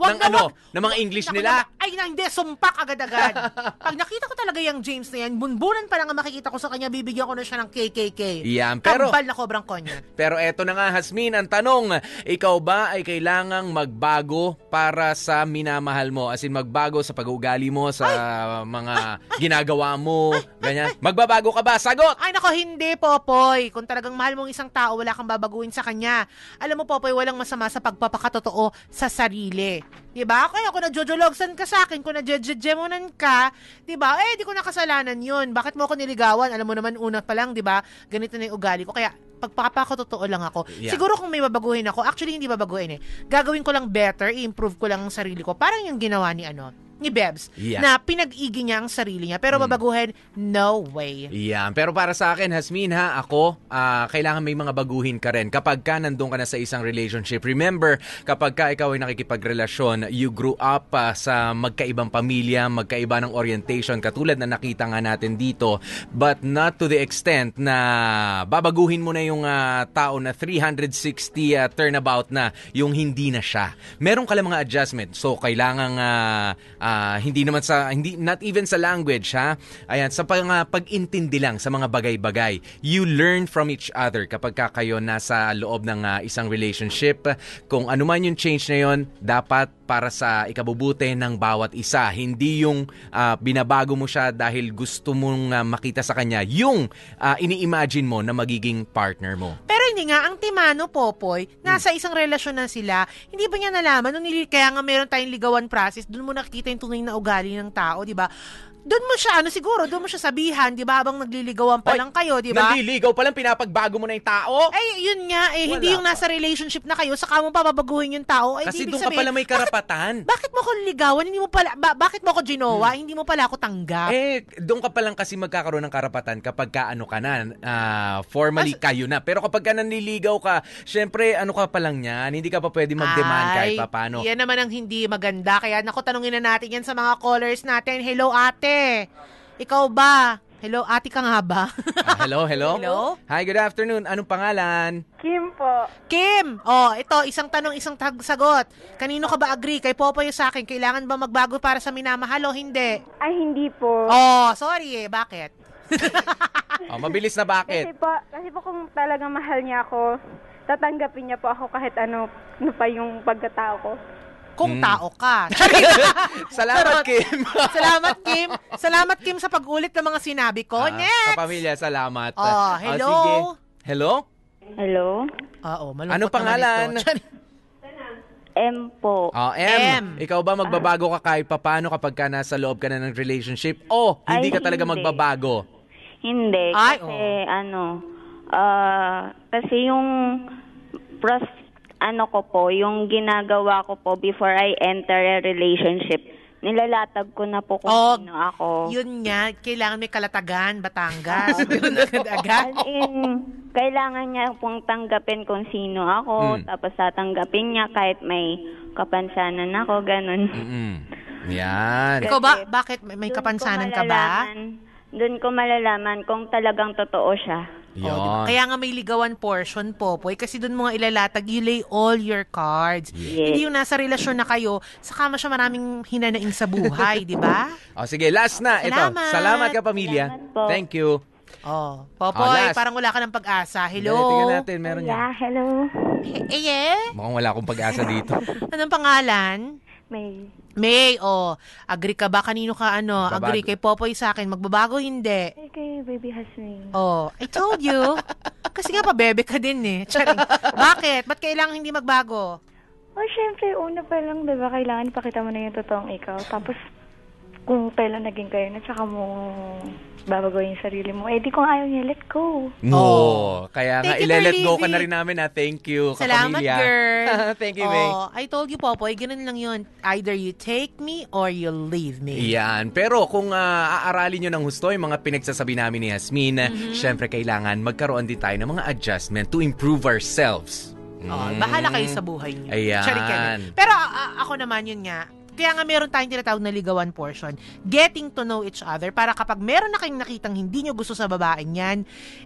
Wag ng na ano, wag. ng mga English nila. Ay, na, hindi, sumpak agad-agad. <laughs> pag nakita ko talaga yung James na yan, bunbunan pa lang ang makikita ko sa kanya, bibigyan ko na siya ng KKK. Yan, pero- Kambal na kobrang konya. <laughs> Pero eto na nga, Hasmin, ang tanong, ikaw ba ay kailangang magbago para sa minamahal mo? As in, magbago sa pag pagbabago ugali mo sa mga ginagawa mo, ganyan. Magbabago ka ba? Sagot! Ay nako, hindi, Popoy. Kung talagang mahal mong isang tao, wala kang babaguhin sa kanya. Alam mo, Popoy, walang masama sa pagpapakatotoo sa sarili. 'Di ba? Kaya kung nagjojologsan ka sa akin, kung najejemonan ka, 'di ba? Eh, di ko nakasalanan 'yun. Bakit mo ako niligawan? Alam mo naman una pa lang, 'di ba? Ganito na 'yung ugali ko. Kaya pagpapakatotoo lang ako. Yeah. Siguro kung may babaguhin ako, actually hindi babaguhin eh. Gagawin ko lang better, i-improve ko lang ang sarili ko. Parang yung ginawa ni ano, ni Bebs, Yeah. na pinag-igi niya ang sarili niya. Pero babaguhin, no way. Yan. Pero para sa akin, Hasmin ha, ako, ah, kailangan may mga baguhin ka rin. Kapag ka nandun ka na sa isang relationship, remember, kapag ka ikaw ay nakikipagrelasyon, you grew up ah, sa magkaibang pamilya, magkaiba ng orientation, katulad na nakita nga natin dito, but not to the extent na babaguhin mo na yung ah, tao na 360 ah, turnabout na, yung hindi na siya. Meron ka lang mga adjustment. So, kailangan ah, hindi naman sa, hindi, not even sa language, ha? Ayan, sa pag, ah, pag-intindi lang sa mga bagay-bagay. You learn from each other kapag ka kayo nasa loob ng ah, isang relationship. Kung ano man yung change na yon, dapat para sa ikabubuti ng bawat isa. Hindi yung ah, binabago mo siya dahil gusto mong ah, makita sa kanya yung ah, ini-imagine mo na magiging partner mo. Pero hindi nga, ang Timano Popoy, nasa isang relasyon na sila, hindi ba niya nalaman, nung nili- kaya nga meron tayong ligawan process, doon mo nakikita yung tunay na ugali ng tao, di ba? Doon mo siya, ano siguro, doon mo siya sabihan, di ba, habang nagliligawan pa lang kayo, di ba? Naliligaw pa lang, pinapagbago mo na yung tao. Eh, yun nga, eh, hindi Wala yung nasa relationship na kayo, saka mo papabaguhin yung tao. Eh, Kasi doon ka pala may karapatan. Bakit mo ko ligawan? Hindi mo pala, ba- bakit mo ko ginawa? Hindi mo pala ako tanggap. Eh, doon ka pa lang kasi magkakaroon ng karapatan kapag ka ano ka na, ah, formally kayo na. Pero kapag ka nanliligaw ka, syempre, ano ka pa lang yan, hindi ka pa pwede mag-demand kahit Ay, pa paano. Yan naman ang hindi maganda. Kaya naku, tanungin na natin yan sa mga callers natin. Hello, ate. Ikaw ba? Hello, ate ka nga ba? Ah, hello, hello? Hello? Hi, good afternoon. Anong pangalan? Kim po. Kim! Oh, ito, isang tanong, isang tag sagot. Kanino ka ba agree? Kay Popoy o sa akin, kailangan ba magbago para sa minamahal o hindi? Ay, hindi po. Oh, sorry eh. Bakit? <laughs> Oh, mabilis na bakit? Kasi po, kasi po kung talagang mahal niya ako, tatanggapin niya po ako kahit ano, ano pa yung pagkatao ko. Kung Mm. tao ka. <laughs> Salamat. Kim. <laughs> Salamat, Kim. Salamat, Kim, sa pag-ulit ng mga sinabi ko. Ah, Next! Kapamilya, salamat. Oh, Ah, hello? sige. Hello? Hello? Ah, oh, malungkot naman pangalan? <laughs> M po. Oh, M. Ikaw ba magbabago ka kahit papano kapag ka nasa loob ka na ng relationship? O hindi Ay, ka talaga hindi. magbabago? Hindi. Ay, kasi ano, ah, kasi yung pros, ano ko po, yung ginagawa ko po before I enter a relationship, nilalatag ko na po kung Oh, sino ako. Yun nga, kailangan may kalatagan, Batangas. <laughs> Agad-agad. As in, kailangan niya pong tanggapin kung sino ako, Mm. tapos tatanggapin niya kahit may kapansanan ako, ganun. Mm. Yan. Ikaw ba, bakit may, may kapansanan ka ba? Doon ko malalaman kung talagang totoo siya. Oh, diba? Kaya nga may ligawan portion, Popoy, kasi doon mo nga ilalatag, you lay all your cards. Yes. Hindi yung nasa relasyon na kayo, saka mo siya maraming hinanaing sa buhay, di ba? <laughs> O sige, last na. Ito. Salamat. Salamat ka, pamilya. po. Thank you. Oh, Oh, Popoy, last. parang wala ka ng pag-asa. Hello? tingnan natin, meron yan. Yeah, hello. Eh, yeah? Mukhang wala akong pag-asa dito. <laughs> Anong pangalan? May. May, oh. Agree ka ba? Kanino ka ano? Magbabago. Agree kay Popoy sa akin. Magbabago, hindi. Okay, baby Hasmin. Oh, I told you. <laughs> Kasi nga pa, bebe ka din eh. Charing. Bakit? Ba't kailangan hindi magbago? Oh, syempre, una pa lang, di ba, kailangan ipakita mo na yung totoong ikaw. Tapos, kung kailan naging kayo na, tsaka mo babagoyin yung sarili mo. Eh, di kung ayaw niya, let go. No. Kaya nga, Thank you for ile-let go ka leaving. na rin namin ha. Thank you, Salamat, kapamilya. girl. <laughs> Thank you, May. Oh, I told you, Popoy, ganun lang yun. Either you take me or you leave me. Yan. Pero kung ah, aaralin nyo ng husto yung mga pinagsasabi namin ni Yasmin, Mhm. syempre kailangan magkaroon din tayo ng mga adjustment to improve ourselves. Oh, Mm. bahala kayo sa buhay niyo. Ayan. Pero a- a- ako naman yun nga, kaya nga meron tayong tinatawag na ligawan portion. Getting to know each other para kapag meron na kayong nakitang hindi nyo gusto sa babaeng yan,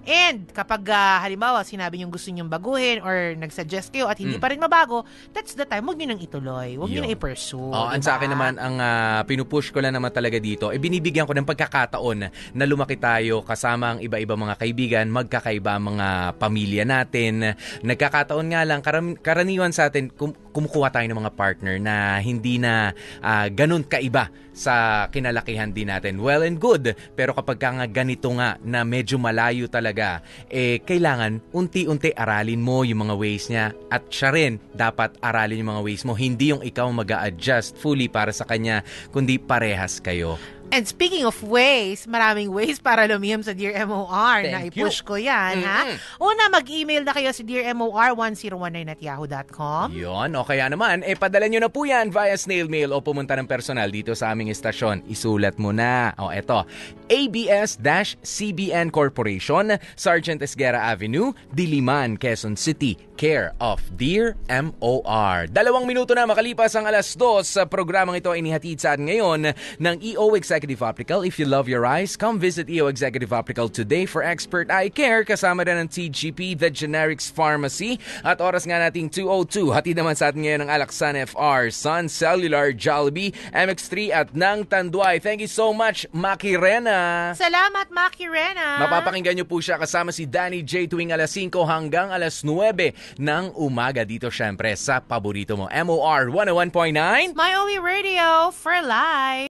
and kapag ah, halimbawa sinabi nyo gusto nyo baguhin or nagsuggest kayo at hindi Mm. pa rin mabago, that's the time, huwag nyo nang ituloy. Huwag nyo nang i-pursue. Oh, ang diba? sa akin naman, ang ah, pinupush ko lang naman talaga dito, eh, binibigyan ko ng pagkakataon na lumaki tayo kasama ang iba-iba mga kaibigan, magkakaiba ang mga pamilya natin. Nagkakataon nga lang, karam- karaniwan sa atin, kum- kumukuha tayo ng mga partner na hindi na ah, ganun kaiba sa kinalakihan din natin. Well and good, pero kapag ka nga ganito nga na medyo malayo talaga, eh kailangan unti-unti aralin mo yung mga ways niya at siya rin dapat aralin yung mga ways mo. Hindi yung ikaw mag adjust fully para sa kanya, kundi parehas kayo. And speaking of ways, maraming ways <laughs> para lumiham sa Dear MOR na Thank i-push you. ko yan, ha? Mm-mm. Una, mag-email na kayo sa dearmor1019 at yahoo.com. Yon, o kaya naman, eh padala nyo na po yan via snail mail o pumunta ng personal dito sa aming istasyon. Isulat mo na. O eto, ABS-CBN Corporation, Sergeant Esguera Avenue, Diliman, Quezon City, care of Dear MOR. Dalawang minuto na makalipas ang alas dos sa programang ito ay inihatid sa atin ngayon ng EO Executive Optical. If you love your eyes, come visit EO Executive Optical today for expert eye care kasama rin ng TGP, The Generics Pharmacy. At oras nga nating 2.02, hatid naman sa atin ngayon ng Alaksan FR, Sun Cellular, Jollibee, MX3 at Nang Tanduay. Thank you so much, Maki Rena. Salamat, Maki Rena. Mapapakinggan niyo po siya kasama si Danny J tuwing alas 5 hanggang alas 9 ng umaga dito syempre sa paborito mo. MOR 101.9 My only radio for life.